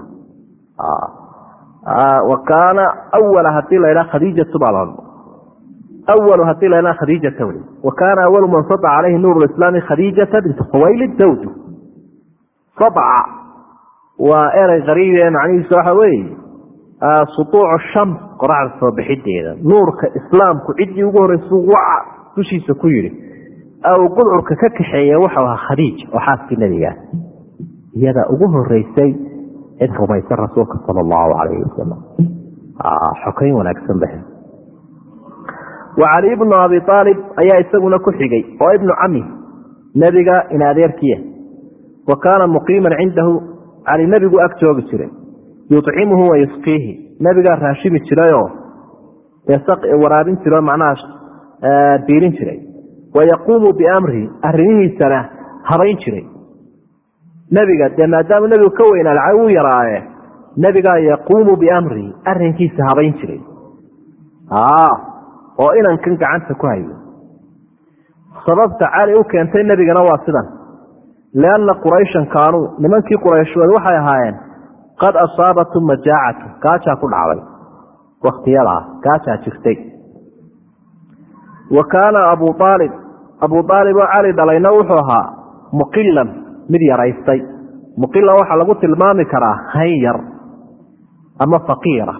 Wa kaana awala haddii la ydhaha khadiijatu baa la awalu haddii la khadiijata wey wa kaana awalu man sadaca calayhi nuur islaami khadiijata bintu khuwaylid zawju. Sadca waa erey qariibe macnihiisu waxa weeye sutuucu shams qoraxda soo bixideeda nuurka islaamku ciddii ugu horeysa waca dushiisa ku yidhi u gudcurka ka kaxeeya waxau ahaa khadiij oo xaaskii nebigaa iyada ugu horeysay cid rumaysan rasuulka sala allahu calayhi wasalam xokayn wanaagsan ba wa cali ibnu abi aalib ayaa isaguna ku xigay oo ibnu cami nebiga in adeerkiya wa kaana muqiiman cindahu cali nebigu ag joogi jiray. Yucimuhu wa yusqiihi. Nebigaa raashimi jirayoo waraabin jiro macnaha biilin jiray wayaquumu biamrihi arrimihiisana habayn jiray. Nebiga dee maadaama nebigu ka weynaa lacag u yaraaye nebigaa yaquumu biamrihi arrinkiisa habayn jiray. Oo inankan gacanta ku hayo sababta cali u keentay nebigana waa sidan. Lianna qurayshan kaanuu nimankii qurayshood waxay ahaayeen qad asaabatum majaacatu gaajaa ku dhacday. Waktiyadaa gaajaa jirtay. Wa kaana abu aalib abu aalib oo cali dhalayna wuxuu ahaa muqilan mid yaraystay. Muqilan waxaa lagu tilmaami karaa hanyar ama faqiira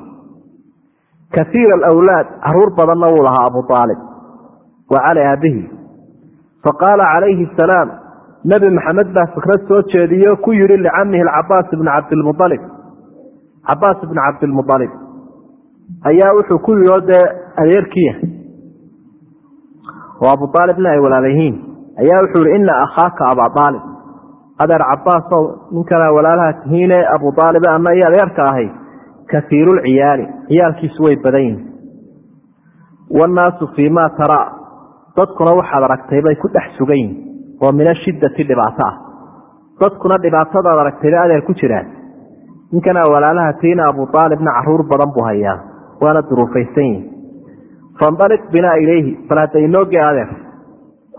kaiira alawlaad carruur badanna wuu lahaa abu aalib wa cali aabihi faqaala calayhi asalaam nebi maxamed baa fikrad soo jeediyo ku yihi licamihi cabaas bni cabdilmualib cabaas bni cabdilmualib ayaa wuxuu ku yihi oo dee adeerkiya oo abu aalibna ay walaalayihiin ayaa wuxuu yihi ina akhaaka aba aalib adeer cabaasow ninkanaa walaalaha tihiine abu aalib ana iyo adeerka ahay kaiirulciyaali ciyaalkiisu way badan yihiin wannaasu fii ma taraa dadkuna waxaad aragtay bay ku dhex sugan yihiin oo min ashidati dhibaato ah. Dadkuna dhibaatadaad aragtayba adeer ku jiraan. Ninkanaa walaalaha tihiina abu aalibna carruur badan buu hayaa waana duruufaysan yihiin fandaliq binaa ilayhi bal hadda inooge adeer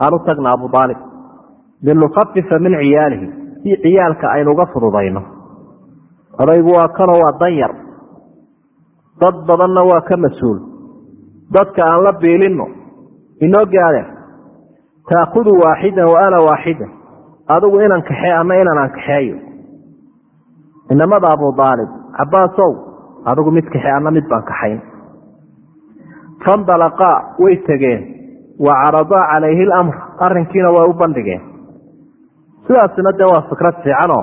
aan u tagna abu aalib linukafifa min ciyaalihi si ciyaalka aynu uga fududayno odaygu waa kanoo waa danyar dad badanna waa ka mas'uul dadka aan la biilinno inooge adeer taakudu waaxidan wa ana waaxida adigu inan kaxee ama inan aan kaxeeyo inamada abu aalib cabaasow adigu mid kaxee ana mid baan kaxayn fandalaqaa way tegeen wa caradaa calayhi lamr arrinkiina way u bandhigeen. Sidaasina dee waa fikrad fiicanoo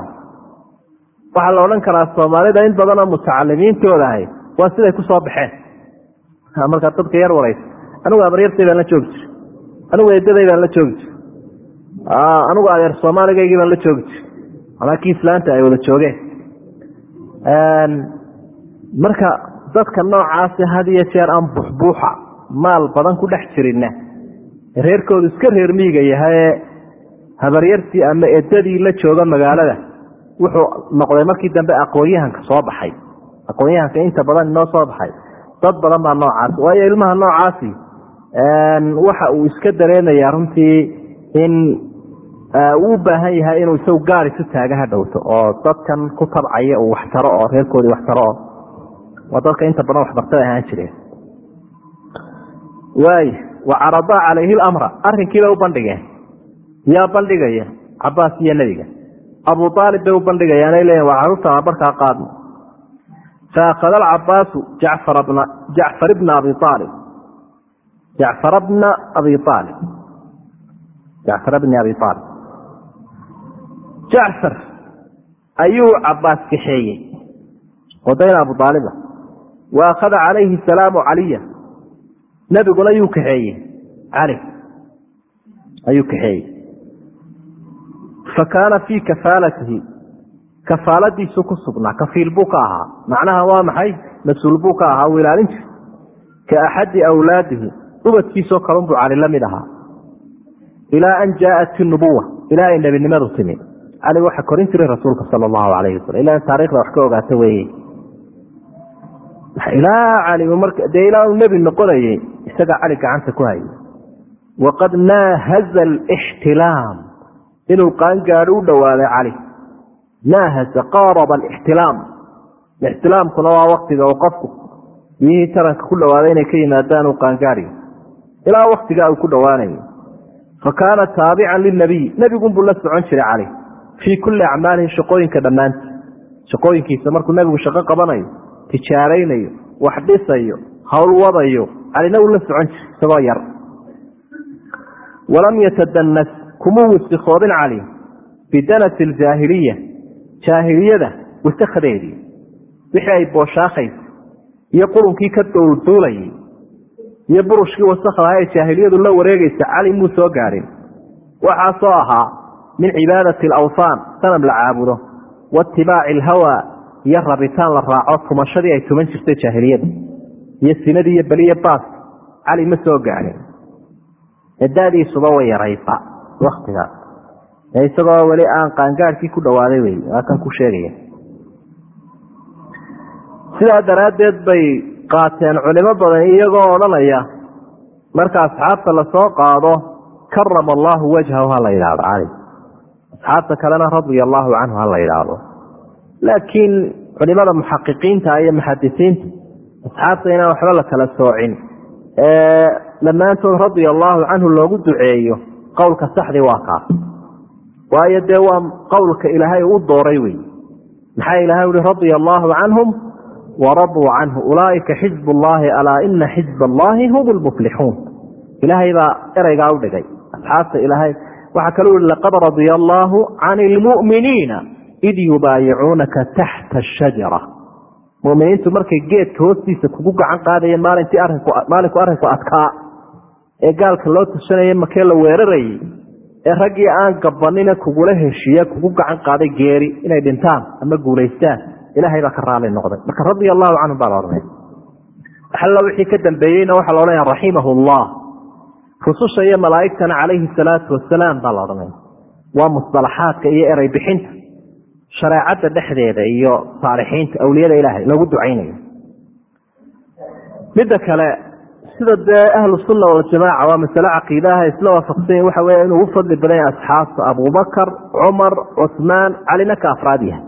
waxaa la odhan karaa soomaalida in badanoo mutacalimiintooda ahay waa siday ku soo baxeen. Markaa dadka yar waraysa. Anigu abaryartay baan la joogi jir anigu eedaday baan la joogi jir anigu adeer soomaaligaygii baan la joogi jir manaa kii islaanta ay wada joogeen. Marka dadka noocaasi had iyo jeer aan buuxbuuxa maal badan ku dhex jirinna. Reerkoodu iska reer miiga yahaye habaryartii ama edadii la jooga magaalada wuxuu noqday markii dambe aqoon-yahanka soo baxay. Aqoon-yahanka inta badan inoo soo baxay. Dad badan baa noocaas. Waayo ilmaha noocaasi waxa uu iska dareemayaa runtii in uu u baahan yahay inuu isagu gaar isu taaga ha dhowto oo dadkan ku tabcaya uu waxtaro oo reerkoodii waxtaro oo waa dadka inta badan waxbartada ahaan jireen waay wa caradaa calayhi lamra arrinkiibay u bandhigeen. Yaa bandhigaya cabaas iyo nebiga. Abu aalib bay u bandhigayaanay leeyiin waa caruurtana barkaa qaadno. Faakada alcabaasu jacfar bna jacfar abi aalib jacfara bna abi aalib jacfar bni abi aalib jacfar ayuu cabaas kaxeeyey. Odayna abu aaliba wa akhada calayhi salaamu caliya. Nebiguna yuu kaxeeyey. Cali. Ayuu kaxeeyey. Fa kaana fii kafaalatihi. Kafaaladiisu ku sugnaa. Kafiil buu ka ahaa. Macnaha waa maxay? Mas'uul buu ka ahaa. Uu ilaalin jir ka axadi awlaadihi. Ubadkiisoo kalun buu cali la ahaa. Ilaa an jaaat nubuwa ilaa ay nebinimadu timi. Cali waxa korin jiray rasuulka sala allahu alayhi wasalam ilaa taarikhda wax ka ogaata weye ilaa cali dee ilaa nebi noqonayey isagaa cali gacanta ku hayay. Waqad naahaza alixtilaam. Inuu qaangaadho u dhowaaday cali. Naahaza qaaraba alixtilaam. Ixtilaamkuna waa waktiga uu qofku biyihii taranka ku dhawaaday inay ka yimaadaan uu qaangaadhiyo. Ilaa waktigaa uu ku dhowaanayo fa kaana taabican linabiy nebigunbuu la socon jiray cali. Fii kulli acmaalihi shaqooyinka dhammaantii. Shaqooyinkiisa markuu nebigu shaqo qabanayo tijaaraynayo wax dhisayo howl wadayo calina uu la socon jiray isagoo yar. Walam yatadanas kumuu wasikoobin cali bidanasi aljaahiliya jaahiliyada wasakhadeedii wixii ay booshaakaysa iyo qurunkii ka duulduulayay iyo burushkii wasakdaha ee jaahiliyadu la wareegaysa cali muu soo gaadhin waxaasoo ahaa min cibaadati alawthaan sanam la caabudo waitibaaci alhawa iyo rabitaan la raaco tumashadii ay tuman jirtay jaahiliyada iyo sinadii iyo beliya baas. Cali ma soo gaadhin. Edaadiisuba way yaraysa waktigaas isagoo weli aan qaangaadhkii ku dhawaaday wey waa kan ku sheegaya. Sidaa daraaddeed bay qaateen culimo badan iyagoo odhanaya marka asxaabta la soo qaado karama allahu wajhahu ha la yidhaahdo cali asxaabta kalena radia allahu canhu ha la yidhaahdo laakiin culimada muxaqiqiinta iyo muxadisiinta asxaabta inaan waxba la kala soocin. Dhammaantood radia allahu canhu loogu duceeyo qowlka saxdii waa kaas waayo dee waa qowlka ilaahay u dooray wey maxaa ilahay uhi radia allahu canhum waraduu canhu. Ulaaika xizb llahi alaa ina xizb allahi hum lmuflixuun ilaahay baa ereygaa udhigay asxaabta ilaahay waxaa kaluu ihi laqad radia allaahu can lmu'miniina id yubaayicuunaka taxta ashajara muminiintu markay geedka hoostiisa kugu gacan qaadayeen maalinku arrinku adkaa. Ee gaalka loo tashanaya makee la weerarayay? Ee raggii aan gabanina kugula heshiiye kugu gacan qaaday geeri inay dhintaan ama guulaystaan? Ilaahay baa ka raali noqday. Marka radia allahu canhum baa la odhanaya alla wixii ka dambeeyeyna waxaa la odhanaya raximahu llah rususha iyo malaaigtana calayhi salaatu wasalaam baa la odhanaya waa musalaxaadka iyo erey bixinta shareecadda dhexdeeda iyo saalixiinta awliyada ilaahay lagu ducaynayo. Midda kale sida dee ahlu sunna waljamaaca waa masale caqiidaha isla waafaqsanya waxa wey inuu ugu fadli badan asxaabta abubakar cumar cusmaan calina ka afraad yahay.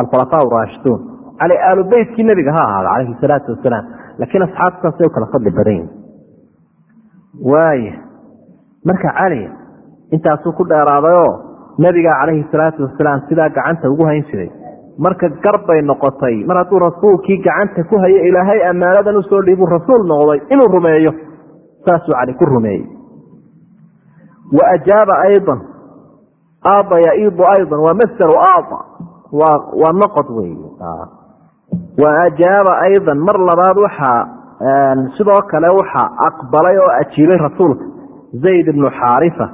Alkhulafaa raashiduun cali aalu beytkii nebiga ha ahaada calayhi salaatu wasalaam laakiin asxaabtaasay u kala fadli badan yihiin waaya marka cali intaasuu ku dheeraadayoo nebiga calayhi salaatu wasalaam sidaa gacanta ugu hayn jiray. Marka garbay noqotay mar hadduu rasuulkii gacanta ku hayo ilaahay ammaanadan u soo dhiibuu rasuul noqday inuu rumeeyo. Saasuu cali ku rumeeyey. Wa ajaaba aydan. Aaba yaiidu aydan. Waa masdaru aaba. Waa noqod wey wa ajaaba aydan. Mar labaad waxaa sidoo kale waxaa aqbalay oo ajiibay rasuulka. Zayd ibnu xaarifa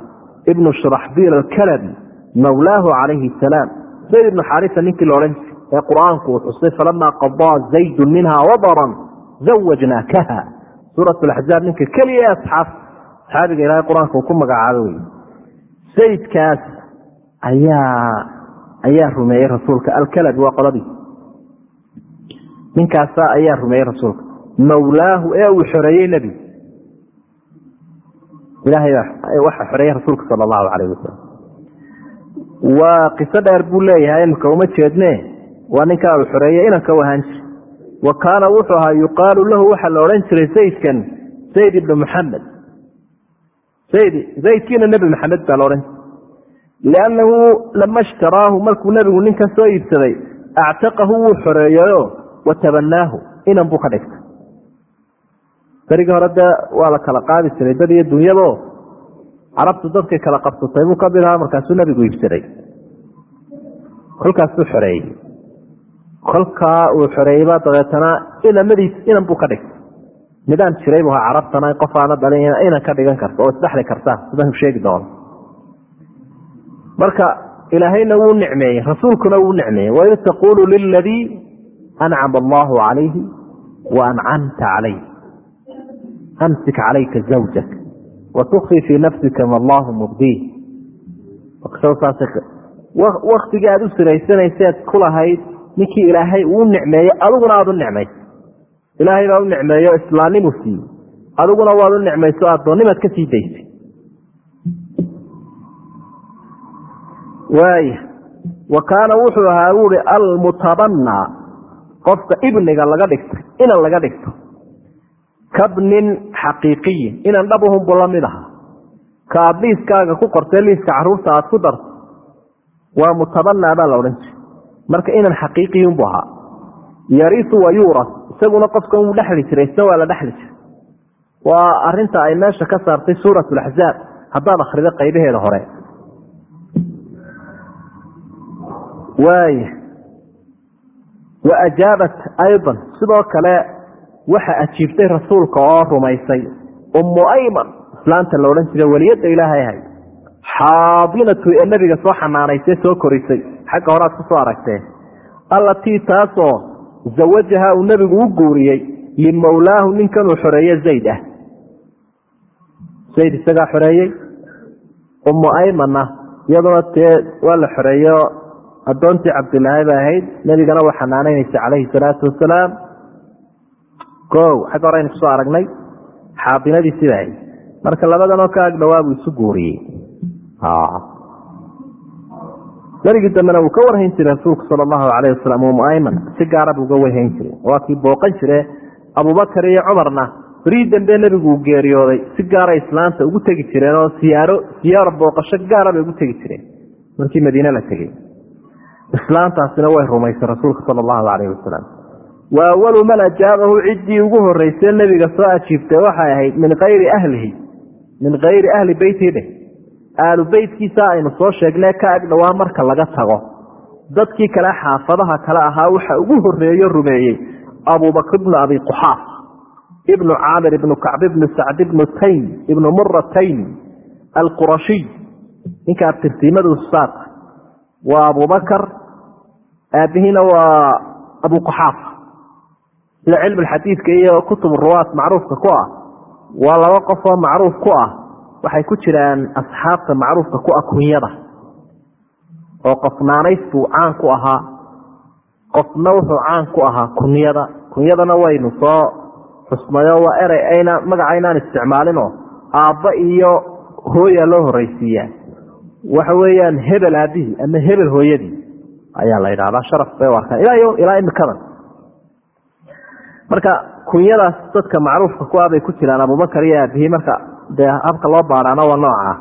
ibnu shuraxbiil alkalabi mawlaahu calayhi salaam. Zayd ibnu xaarifa ninkii laodhan ee qur'aanku xusay falamaa qadaa zaydun minha wadaran zawajnaakaha suurat laxzaab ninka keliya asxaab asxaabiga ilahay qur'aanka ku magacaabo wey zaydkaas ayaa ayaa rumeeyey rasuulka alkalabi waa qoladii. Ninkaasa ayaa rumeeyey rasuulka. Mawlaahu ee uu xoreeyey nebigu ilahay waxa xoreeyey rasuulka sala allahu calayh wasalam waa qiso dheer buu leeyahay imika uma jeedne? Waa ninkaa uu xoreeyey inanka u ahaan jira wa kaana wuxuu ahaa yuqaalu lahu waxaa la odhan jiray zaydkan zayd ibnu muxamed zayd zaydkiina nebi maxamed baa la odhan jiray liannahu lama ishtaraahu markuu nebigu ninkan soo iibsaday actaqahu wuu xoreeyeyo wa tabanaahu inan buu ka dhigtay. Berigii hore dee waa la kala qaadi jiray dad iyo dunyado carabtu dadkay kala qabsatay buu ka mid ahaa markaasuu nebigu iibsaday. Kolkaasuu xoreeyey kolkaa uu xoreeyeybaa dabeetana inamadiis inan buu ka dhigtay. Nidaam jiray buu ahaa carabtana qof aana dhalin inan ka dhigan karta oo isdhexli karta sidaan sheegi doono marka ilaahayna wuu nicmeeyey rasuulkuna wuu nicmeeyey. Waid taqulu liladii ancama allahu calayhi wa ancamta calayh amsik calayka zawjak watukfi fii nafsika ma allahu mubdiih waktigii aada u siraysanayseed ku lahayd ninkii ilaahay uu nicmeeyey adiguna aada u nicmayso ilaahay baa u nicmeeyo islaamnimu siiyey adiguna waad u nicmayso addoonnimaad ka sii daysay waaya wa kaana wuxuu ahaa buui almutabanaa qofka ibniga laga dhigto inan laga dhigto kabnin xaqiiqiyin. Inan dhabuhunbu la mid aha. Ka liiskaaga ku qortee liiska carruurta aada ku darto. Waa mutabanaa baa la odhan jiray. Marka inan xaqiiqiyunbu ahaa. Yarisu wa yuuras. Isaguna qofkan wuu dhexli jiray isna waa la dhexli jiray. Waa arinta ay meesha ka saartay suurat laxzaab haddaad akrido qaybaheeda hore. Waaya wa ajaabat aydan. Sidoo kale waxa ajiibtay rasuulka oo rumaysay. Ummu ayman islaanta la odhan jiray weliyadda ilaahay ahayd xaadinatu ee nebiga soo xanaanaysee soo korisay. Xagga horead ku soo aragtee allatii taasoo zawajaha uu nebigu u guuriyey limawlaahu ninkanuu xoreeye zayd ah. Zayd isagaa xoreeyey ummu aymanna iyaduna dee waa la xoreeyo. Addoontii cabdilaahi bay ahayd. Nebigana waa xanaanaynaysa calayhi salaatu wasalaam o xagga hore aynu ku soo aragnay xaadinadiisii bay ahayd marka labadanoo ka agdhawaa buu isu guuriyey berigii dambena wuu ka warhayn jiray rasuulku sala allahu calayh wasalam umu ayman si gaara buu uga warhayn jiray waa kii booqan jire abubakar iyo cumarna berihii dambe nebigu uu geeriyooday si gaara islaanta ugu tegi jireen oo siyaaro siyaaro booqasho gaara bay ugu tegi jireen markii madiine la tegey. Islaantaasina way rumaysay rasuulka sala allahu calayhi wasalam wa awalu man ajaabahu ciddii ugu horeysay nebiga soo ajiibtay waxay ahayd min kayri ahlihi min kayri ahli beytii dheh. Aalu beytkiisa aynu soo sheegnay ka agdhowaa marka laga tago. Dadkii kale xaafadaha kale ahaa waxa ugu horeeyo rumeeyey abubakr ibnu abi quxaaf ibnu caamir ibnu kacb ibnu sacd ibnu taym ibnu mura taym alqurashiy ninka abtirtiimadu saaq waa abubakar aabihiina waa abu quxaaf sida cilmi xadiidka iyo kutub ruwaat macruufka ku ah waa laba qof oo macruuf ku ah. Waxay ku jiraan asxaabta macruufka ku ah kunyada oo qof naanays buu caan ku ahaa qofna wuxuu caan ku ahaa kunyada. Kunyadana waynu soo xusnayo waa erey ayna magaca inaan isticmaalinoo aabba iyo hooya loo horeysiiyaa waxa weeyaan hebel aabihii ama hebel hooyadii ayaa la yidhahdaa sharaf bay u arkaan. Ilaa imikadan marka kunyadaas dadka macruufka ku ah ku jiraan abubakar iyo aabihii marka dee habka loo baaraana waa nooca.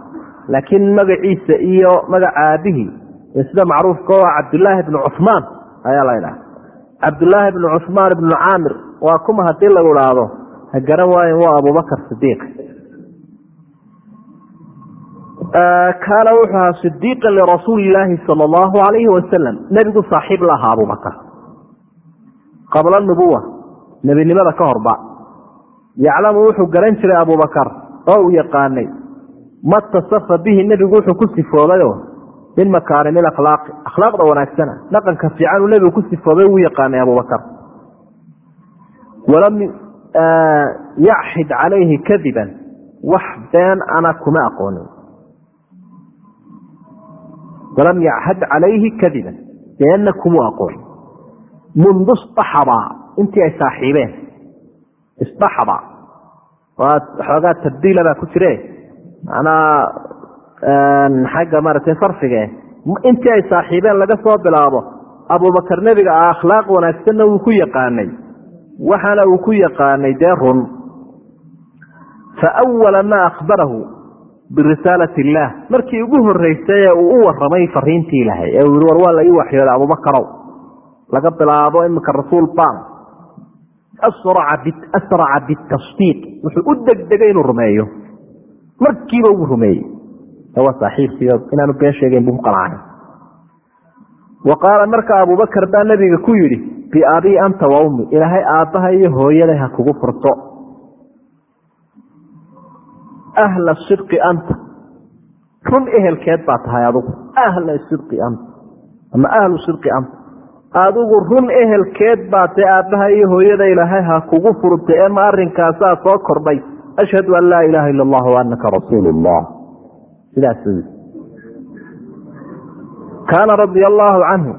Laakiin magaciisa iyo magaca aabihii sida macruufka o cabdulaahi bnu cumaan ayaa la ydhaha cabdulaahi bnu cumaan ibnu caamir waa kuma haddii lagu dhaahdo ha garan waayen waa abubakar sidiiq kaana wuxuu ahaa sidiiqa lirasuuli illaahi sala allahu alayhi wasalam nebigu saaxiib la ahaa abubakar qabla nubuwa nebinimada ka horba. Yaclamu wuxuu garan jiray abubakar oo uu yaqaanay ma tasafa bihi nebigu wuxuu ku sifoobayo min makaarim akhlaaqi akhlaaqda wanaagsana dhaqanka fiican uu nebigu ku sifoobay wuu yaqaanay abubakar walam yaxid calayhi kadiban wax been ana kuma aqoonin. Walam yaxad calayhi kadiban beenna kuma aqoonin. Mundu isdaxaba intii ay saaxiibeen. Isdaxaba. Waa xoogaa tabdiila baa ku jire. Manaa xagga maaragtay sarfiga intii ay saaxiibeen laga soo bilaabo abubakar nebiga ah akhlaaq wanaagsanna wuu ku yaqaanay. Waxaana uu ku yaqaanay dee run. Fa awala maa akhbarahu birisaalati illaah. Markii ugu horeysay ee uu u waramay fariintii ilaahay ee uu yihi war waa la ii waxyooday abubakarow laga bilaabo iminka rasuul baan asraca bitasdiiq wuxuu u degdegay inuu rumeeyo markiiba ugu rumeeyey waa saaxiibkii inaanu been sheegeyn buu ku wa qaala marka abubakar baa nabiga ku yidhi biabii anta wa ummi ilaahay aabbaha iyo hooyaday ha kugu furto ahla sidqi anta run ehelkeed baa tahay adugu ahla sidqi anta ama ahlu sidqi anta adigu run ehelkeed baa tae aabbaha iyo hooyada ilaahay ha kugu furta ee ma arinkaasaa soo kordhay ashhadu an laa ilaaha illa allah wa anaka rasuulu llah sidaas kaana radia allaahu canhu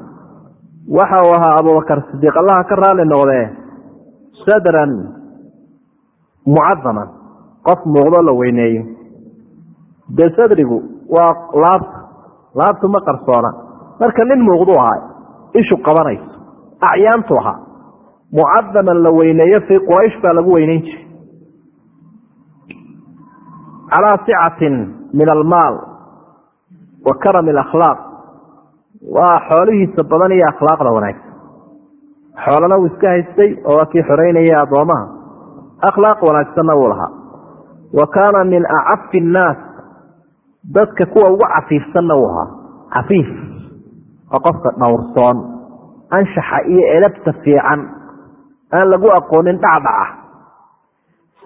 waxa uu ahaa abubakar sidiiq allaha ka raali noqdee sadran mucadaman qof muuqdo la weyneeyo dee sadrigu waa laabta laabtu ma qarsoona. Marka nin muuqdu ahaa ishu qabanayso. Acyaantu ahaa mucadaman la weyneeyo fii quraysh baa lagu weyneyn jiray. Calaa sicatin min almaal wa karami alakhlaaq. Waa xoolihiisa badan iyo akhlaaqda wanaagsan. Xoolana uu iska haystay oo waa kii xoreynaya addoomaha. Akhlaaq wanaagsanna wuu lahaa. Wa kaana min acafi innaas dadka kuwa ugu cafiifsanna uu ahaa. Cafiif waa qofka dhowrsoon anshaxa iyo elabta fiican aan lagu aqoonin dhacdhaca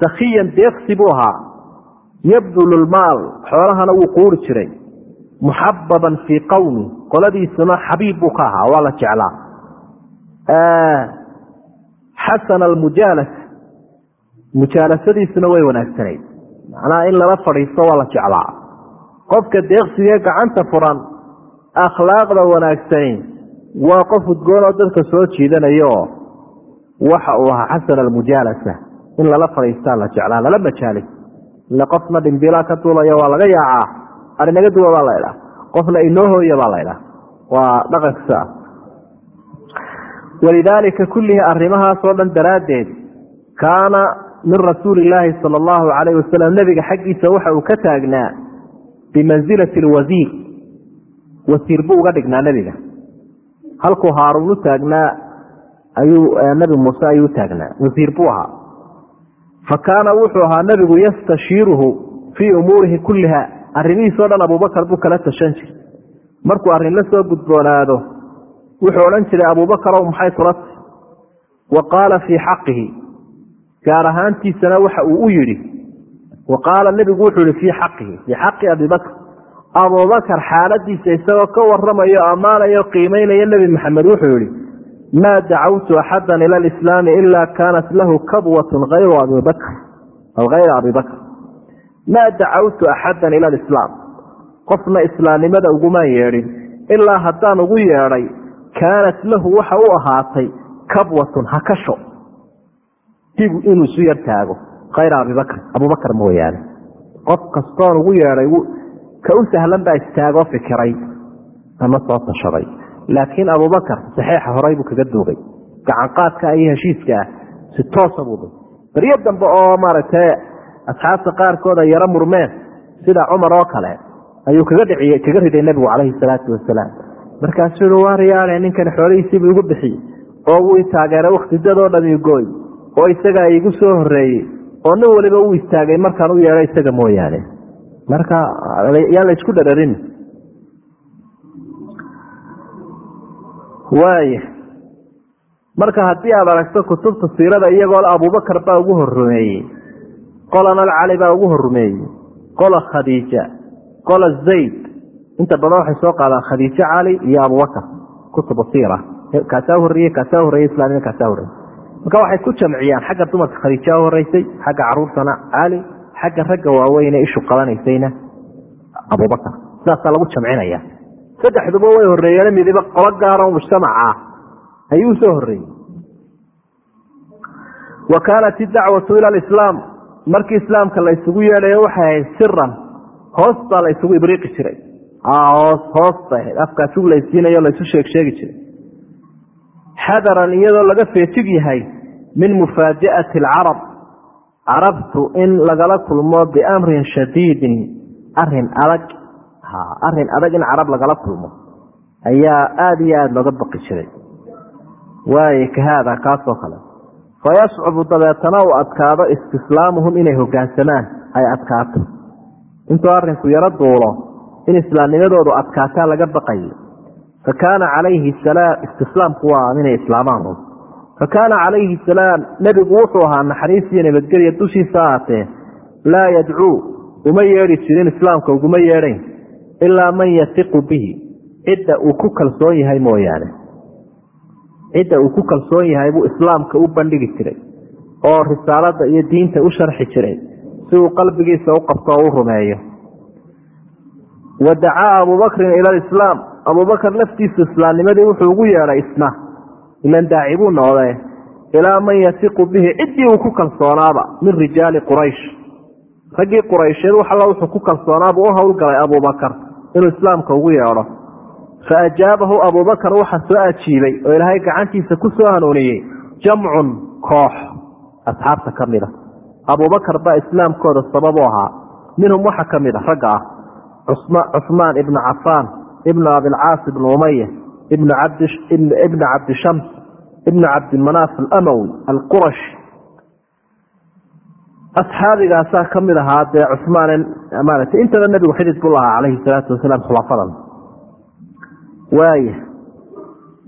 sakhiyan deeqsi buu ahaa. Yabdulu lmaal xoolahana wuu quuri jiray. Muxababan fii qowmi qoladiisuna xabiib buu ka ahaa waa la jeclaa. Xasana almujaalas mujaalasadiisuna way wanaagsanayd macnaha in lala fadhiisto waa la jeclaa. Qofka deeqsigee gacanta furan akhlaaqda wanaagsani waa qof udgoonoo dadka soo jiidanayo. Waxa uu ahaa xasana almujaalasa. In lala fadhiistaa la jeclaa lala majaalis ile qofna dhimbilaa ka duulaya waa laga yaacaa. Arinaga duwa baa laydhaa qofna inoo hooya baa laydhaa waa dhaqankiisa walidaalika kullihi arrimahaasoo dhan daraaddeed kaana min rasuuli illaahi sala allahu calayh wasalam nebiga xaggiisa waxa uu ka taagnaa bimansilati alwasiir wasiir buu uga dhignaa nebiga. Halkuu haaruun u taagnaa ayuu nebi muuse ayuu u taagnaa. Wasiir buu ahaa. Fa kaana wuxuu ahaa nebigu yastashiiruhu fii umuurihi kulliha. Arrimihiisoo dhan abubakar buu kala tashan jiray. Markuu arrin la soo gudboonaado wuxuu odhan jiray abubakarow maxay kula wa qaala fii xaqihi. Gaar ahaantiisana waxa uu u yidhi. Wa qaala nebigu wuxuu yihi fii xaqihi. Fii xaqi abibakr abubakar xaaladiisa isagoo ka waramayo ammaanayo qiimeynaya nebi maxamed wuxuu yihi maa dacawtu axadan ila alislaami ila kaanat lahu kabwatun ayru abibakr aw hayra abibakr maa dacawtu axadan ila alislaam. Qofna islaamnimada ugumaan yeedhin ilaa haddaan ugu yeedhay kaanat lahu waxa u ahaatay kabwatun hakasho. Dib inuu isu yar taago khayra abibakr abubakar mooyaane. Qof kastoon ugu yeedhay ka u sahlan baa istaagoo fikiray ama soo tashaday laakiin abubakar saxeixa horey buu kaga duugay gacanqaadka iyo heshiiska ah si toosa buu day baryo dambe oo maaragtay asxaabta qaarkood ay yaro murmeen sida cumar oo kale ayuu kaga dhiciy kaga riday nebigu calayhi salaatu wasalaam. Markaasuu yihi waaryaale ninkan xoolihiisiibuu igu bixiyey oo wuu i taageeray wakhtidadoo dham igooy oo isagaa iigu soo horeeyey oo nin waliba uu istaagay markaan u yeedho isaga mooyaane marka yaan la isku dhararin waaya marka haddii aad aragto kutubta siirada iyagoo abubakar baa ugu horrumeeyey qolana cali baa ugu horrumeeyey qola khadiija qola zayd. Inta badan waxay soo qaadaan khadiijo cali iyo abubakar kutuba siira. Kaasaa horreeyey kaasaa horreeyey islaamina kaasaa horreeyey. Marka waxay ku jamciyaan xagga dumarka khadiija horeysay xagga caruurtana cali xagga ragga waaweyne ishu qabanaysayna abubakar sidaasaa lagu jamcinaya. Saddexduba way horeeyeen midiba qolo gaaro mujtamaca ayuu soo horeeyey wa kaanat idacwatu ila alislaam. Markii islaamka la isugu yeedhayo waxay ahayd siran hoos baa la ibriiqi jiray. Hoos hoos bay ahayd. Afkaa jug laysiinayo laysu sheeg sheegi jiray. Xadaran iyadoo laga feejig yahay min mufaaji'ati alcarab carabtu in lagala kulmo biamrin shadiidin arrin adag. Arin adag in carab lagala kulmo. Ayaa aada iyo aada looga baqi jiray. Waaye ka haada kaasoo kale. Fayascubu dabeetana uu adkaado istislaamuhum inay hogaansamaan ay adkaato. Intuu arinku yaro duulo in islaamnimadoodu adkaataa laga baqayo fakaana calayhi salaam istislaamku waa inay islaamaan fakaana calayhi salaam nebigu wuxuu ahaa naxariis iyo nabadgelya dushiisa ahaatee laa yadcuu uma yeedhi jirin islaamka uguma yeedhayn ilaa man yatiqu bihi cidda uu ku kalsoon yahay mooyaane cidda uu ku kalsoon yahay buu islaamka u bandhigi jiray oo risaalada iyo diinta u sharxi jiray si uu qalbigiisa u qabto oo u rumeeyo wa dacaa abubakrin ila alislaam abubakar laftiisu islaamnimadii wuxuu ugu yeedhay isna ilan daaci buu noqdee ilaa man yatiqu bihi ciddii uu ku kalsoonaaba min rijaali quraysh. Raggii quraysheed wax alla wuxuu ku kalsoonaabuu u howlgalay abubakar inuu islaamka ugu yeedho. Fa ajaabahu abubakar waxaa soo ajiibay oo ilaahay gacantiisa ku soo hanuuniyey jamcun koox asxaabta ka mida abubakar baa islaamkooda sabab u ahaa. Minhum waxaa ka mid a ragga ah cuثmaan ibnu cafaan ibnu abilcaas ibnu umaya ibnu cabdishams ibnu cabdimanaaf alamawi alqurashi. Asxaabigaasaa ka mid ahaa dee cumaan maarata intaba nebigu xidid bu lahaa calayhi salaatu wasalaam khulafadan waaya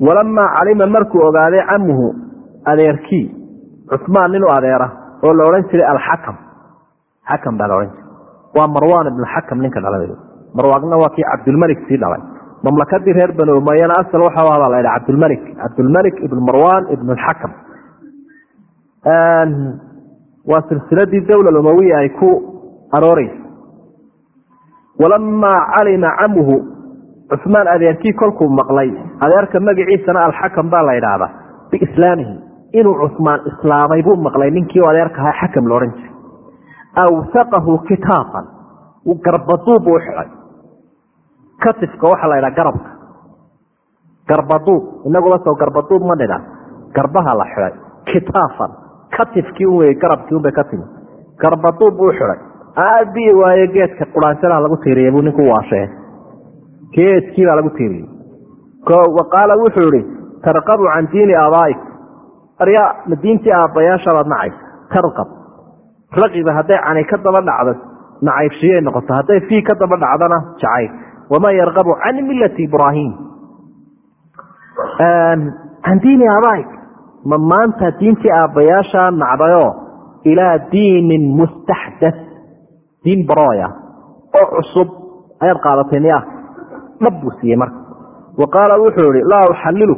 walamaa calima markuu ogaaday camuhu adeerkii cumaan nin u adeera oo la odhan jiray alxakam. Xakam baa la odhan jiray. Waa marwaan ibnu xakam ninka dhalay. Marwaagna waa kii cabdulmalik sii dhalay mamlakadii reer bani umayana asal waxa baa la ydha cabdulmalik cabdulmalik ibnu marwaan ibnu lxakam waa silsiladii dowla umawiya ay ku arooreysa walamaa calima camuhu cusmaan adeerkii kolkuu maqlay adeerka magaciisana alxakam baa la ydhaahdaa biislaamihi inuu cusmaan islaamay buu maqlay ninkii adeerka ahaa xakam la odhan jiray. Awsaqahu kitaaban garbaduub buu uxiday katifka waxaa la ydhaha garabka. Garbaduub. Inaguba soo garbaduub ma dhidha. Garbaha la xiday. Kitaafan. Katifkii un wey garabkii un bay ka timi garbaduub buu xiday. Aabi waayo geedka quraanjadaha lagu tiiriyay buu ninku waashee. Geedkii baa lagu tiiriyey wa qaala wuxuu ihi tarqabu can diini aabaaik. Aryaa diintii aabbayaashabaad nacaysa. Tarqab. Raqiba hadday cani ka daba dhacdo nacaybshiyay noqoto. Hadday fii ka daba dhacdona jacayb waman yarqabu can millati ibraahim can diini ma maanta diintii aabbayaashaa nacdayoo ilaa diinin mustaxdat diin barooya oo cusub ayaad qaadatay miya dhab buu siiyey marka wa wuxuu ihi laa uxallilu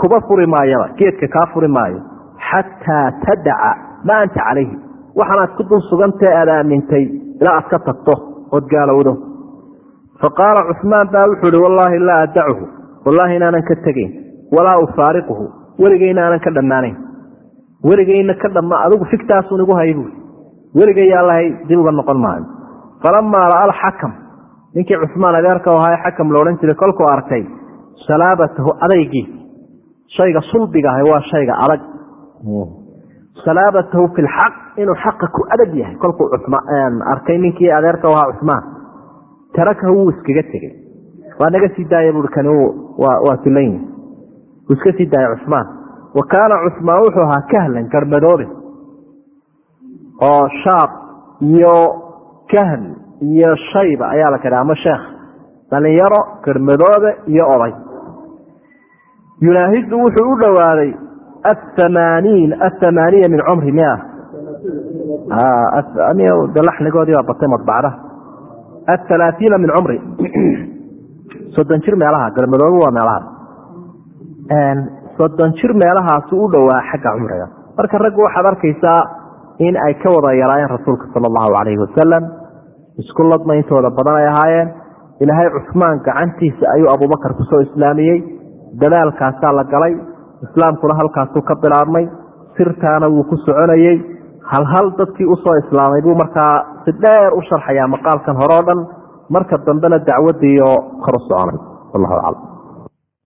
kuba furi maayaba geedka kaa furi maayo xataa tadaca maa anta calayhi waxaanaad ku dul sugantae aad aamintay ilaa aad ka tagto ood gaalowdo fa qaala cusmaan baa wuxuu ihi wallaahi laa adachu wallaahi inaanan ka tegayn walaa ufaariquhu weligayna aanan ka dhammaanayn weligayna ka dhamma adigu figtaasun igu hay buui weligay yaalahay dib uga noqon maayo falamaa ra'a alxakam ninkii cusmaan adeerka ahaa xakam la odhan jiray kolkuu arkay salaabatahu adaygii shayga sulbiga ahay waa shayga adag salaabatahu fi lxaq inuu xaqa ku adag yahay kolkuu arkay ninkii adeerka ahaa cusmaan tarakahu wuu iskaga tegey. Waa naga sii daaya buui kani waa tulan wuu iska sii daayay cusmaan. Wa kaana cusmaan wuxuu ahaa kahlan garmadoobe oo shaab iyo kahl iyo shayba ayaa la kadha ama sheekh dhalinyaro garmadoobe iyo oday. Yunaahidu wuxuu u dhowaaday athamaaniin athamaaniya min cumri mia. De laxnigoodii batay madbacda athalaathiina min cumri soddon jir meelaha garmadoobe waa meelaha soddon jir meelahaasu u dhowaa xagga cumriga marka raggu waxaad arkaysaa in ay ka wada yaraayeen rasuulka sala allahu calayhi wasalam isku ladma intooda badan ay ahaayeen ilaahay cusmaan gacantiisa ayuu abubakar ku soo islaamiyey dadaalkaasaa la galay islaamkuna halkaasuu ka bilaabmay sirtaana wuu ku soconayey halhal dadkii u soo islaamay buu markaa si dheer u sharxayaa maqaalkan hore o dhan. Marka dambena dacwadiioo kor u soconay wallahu aclam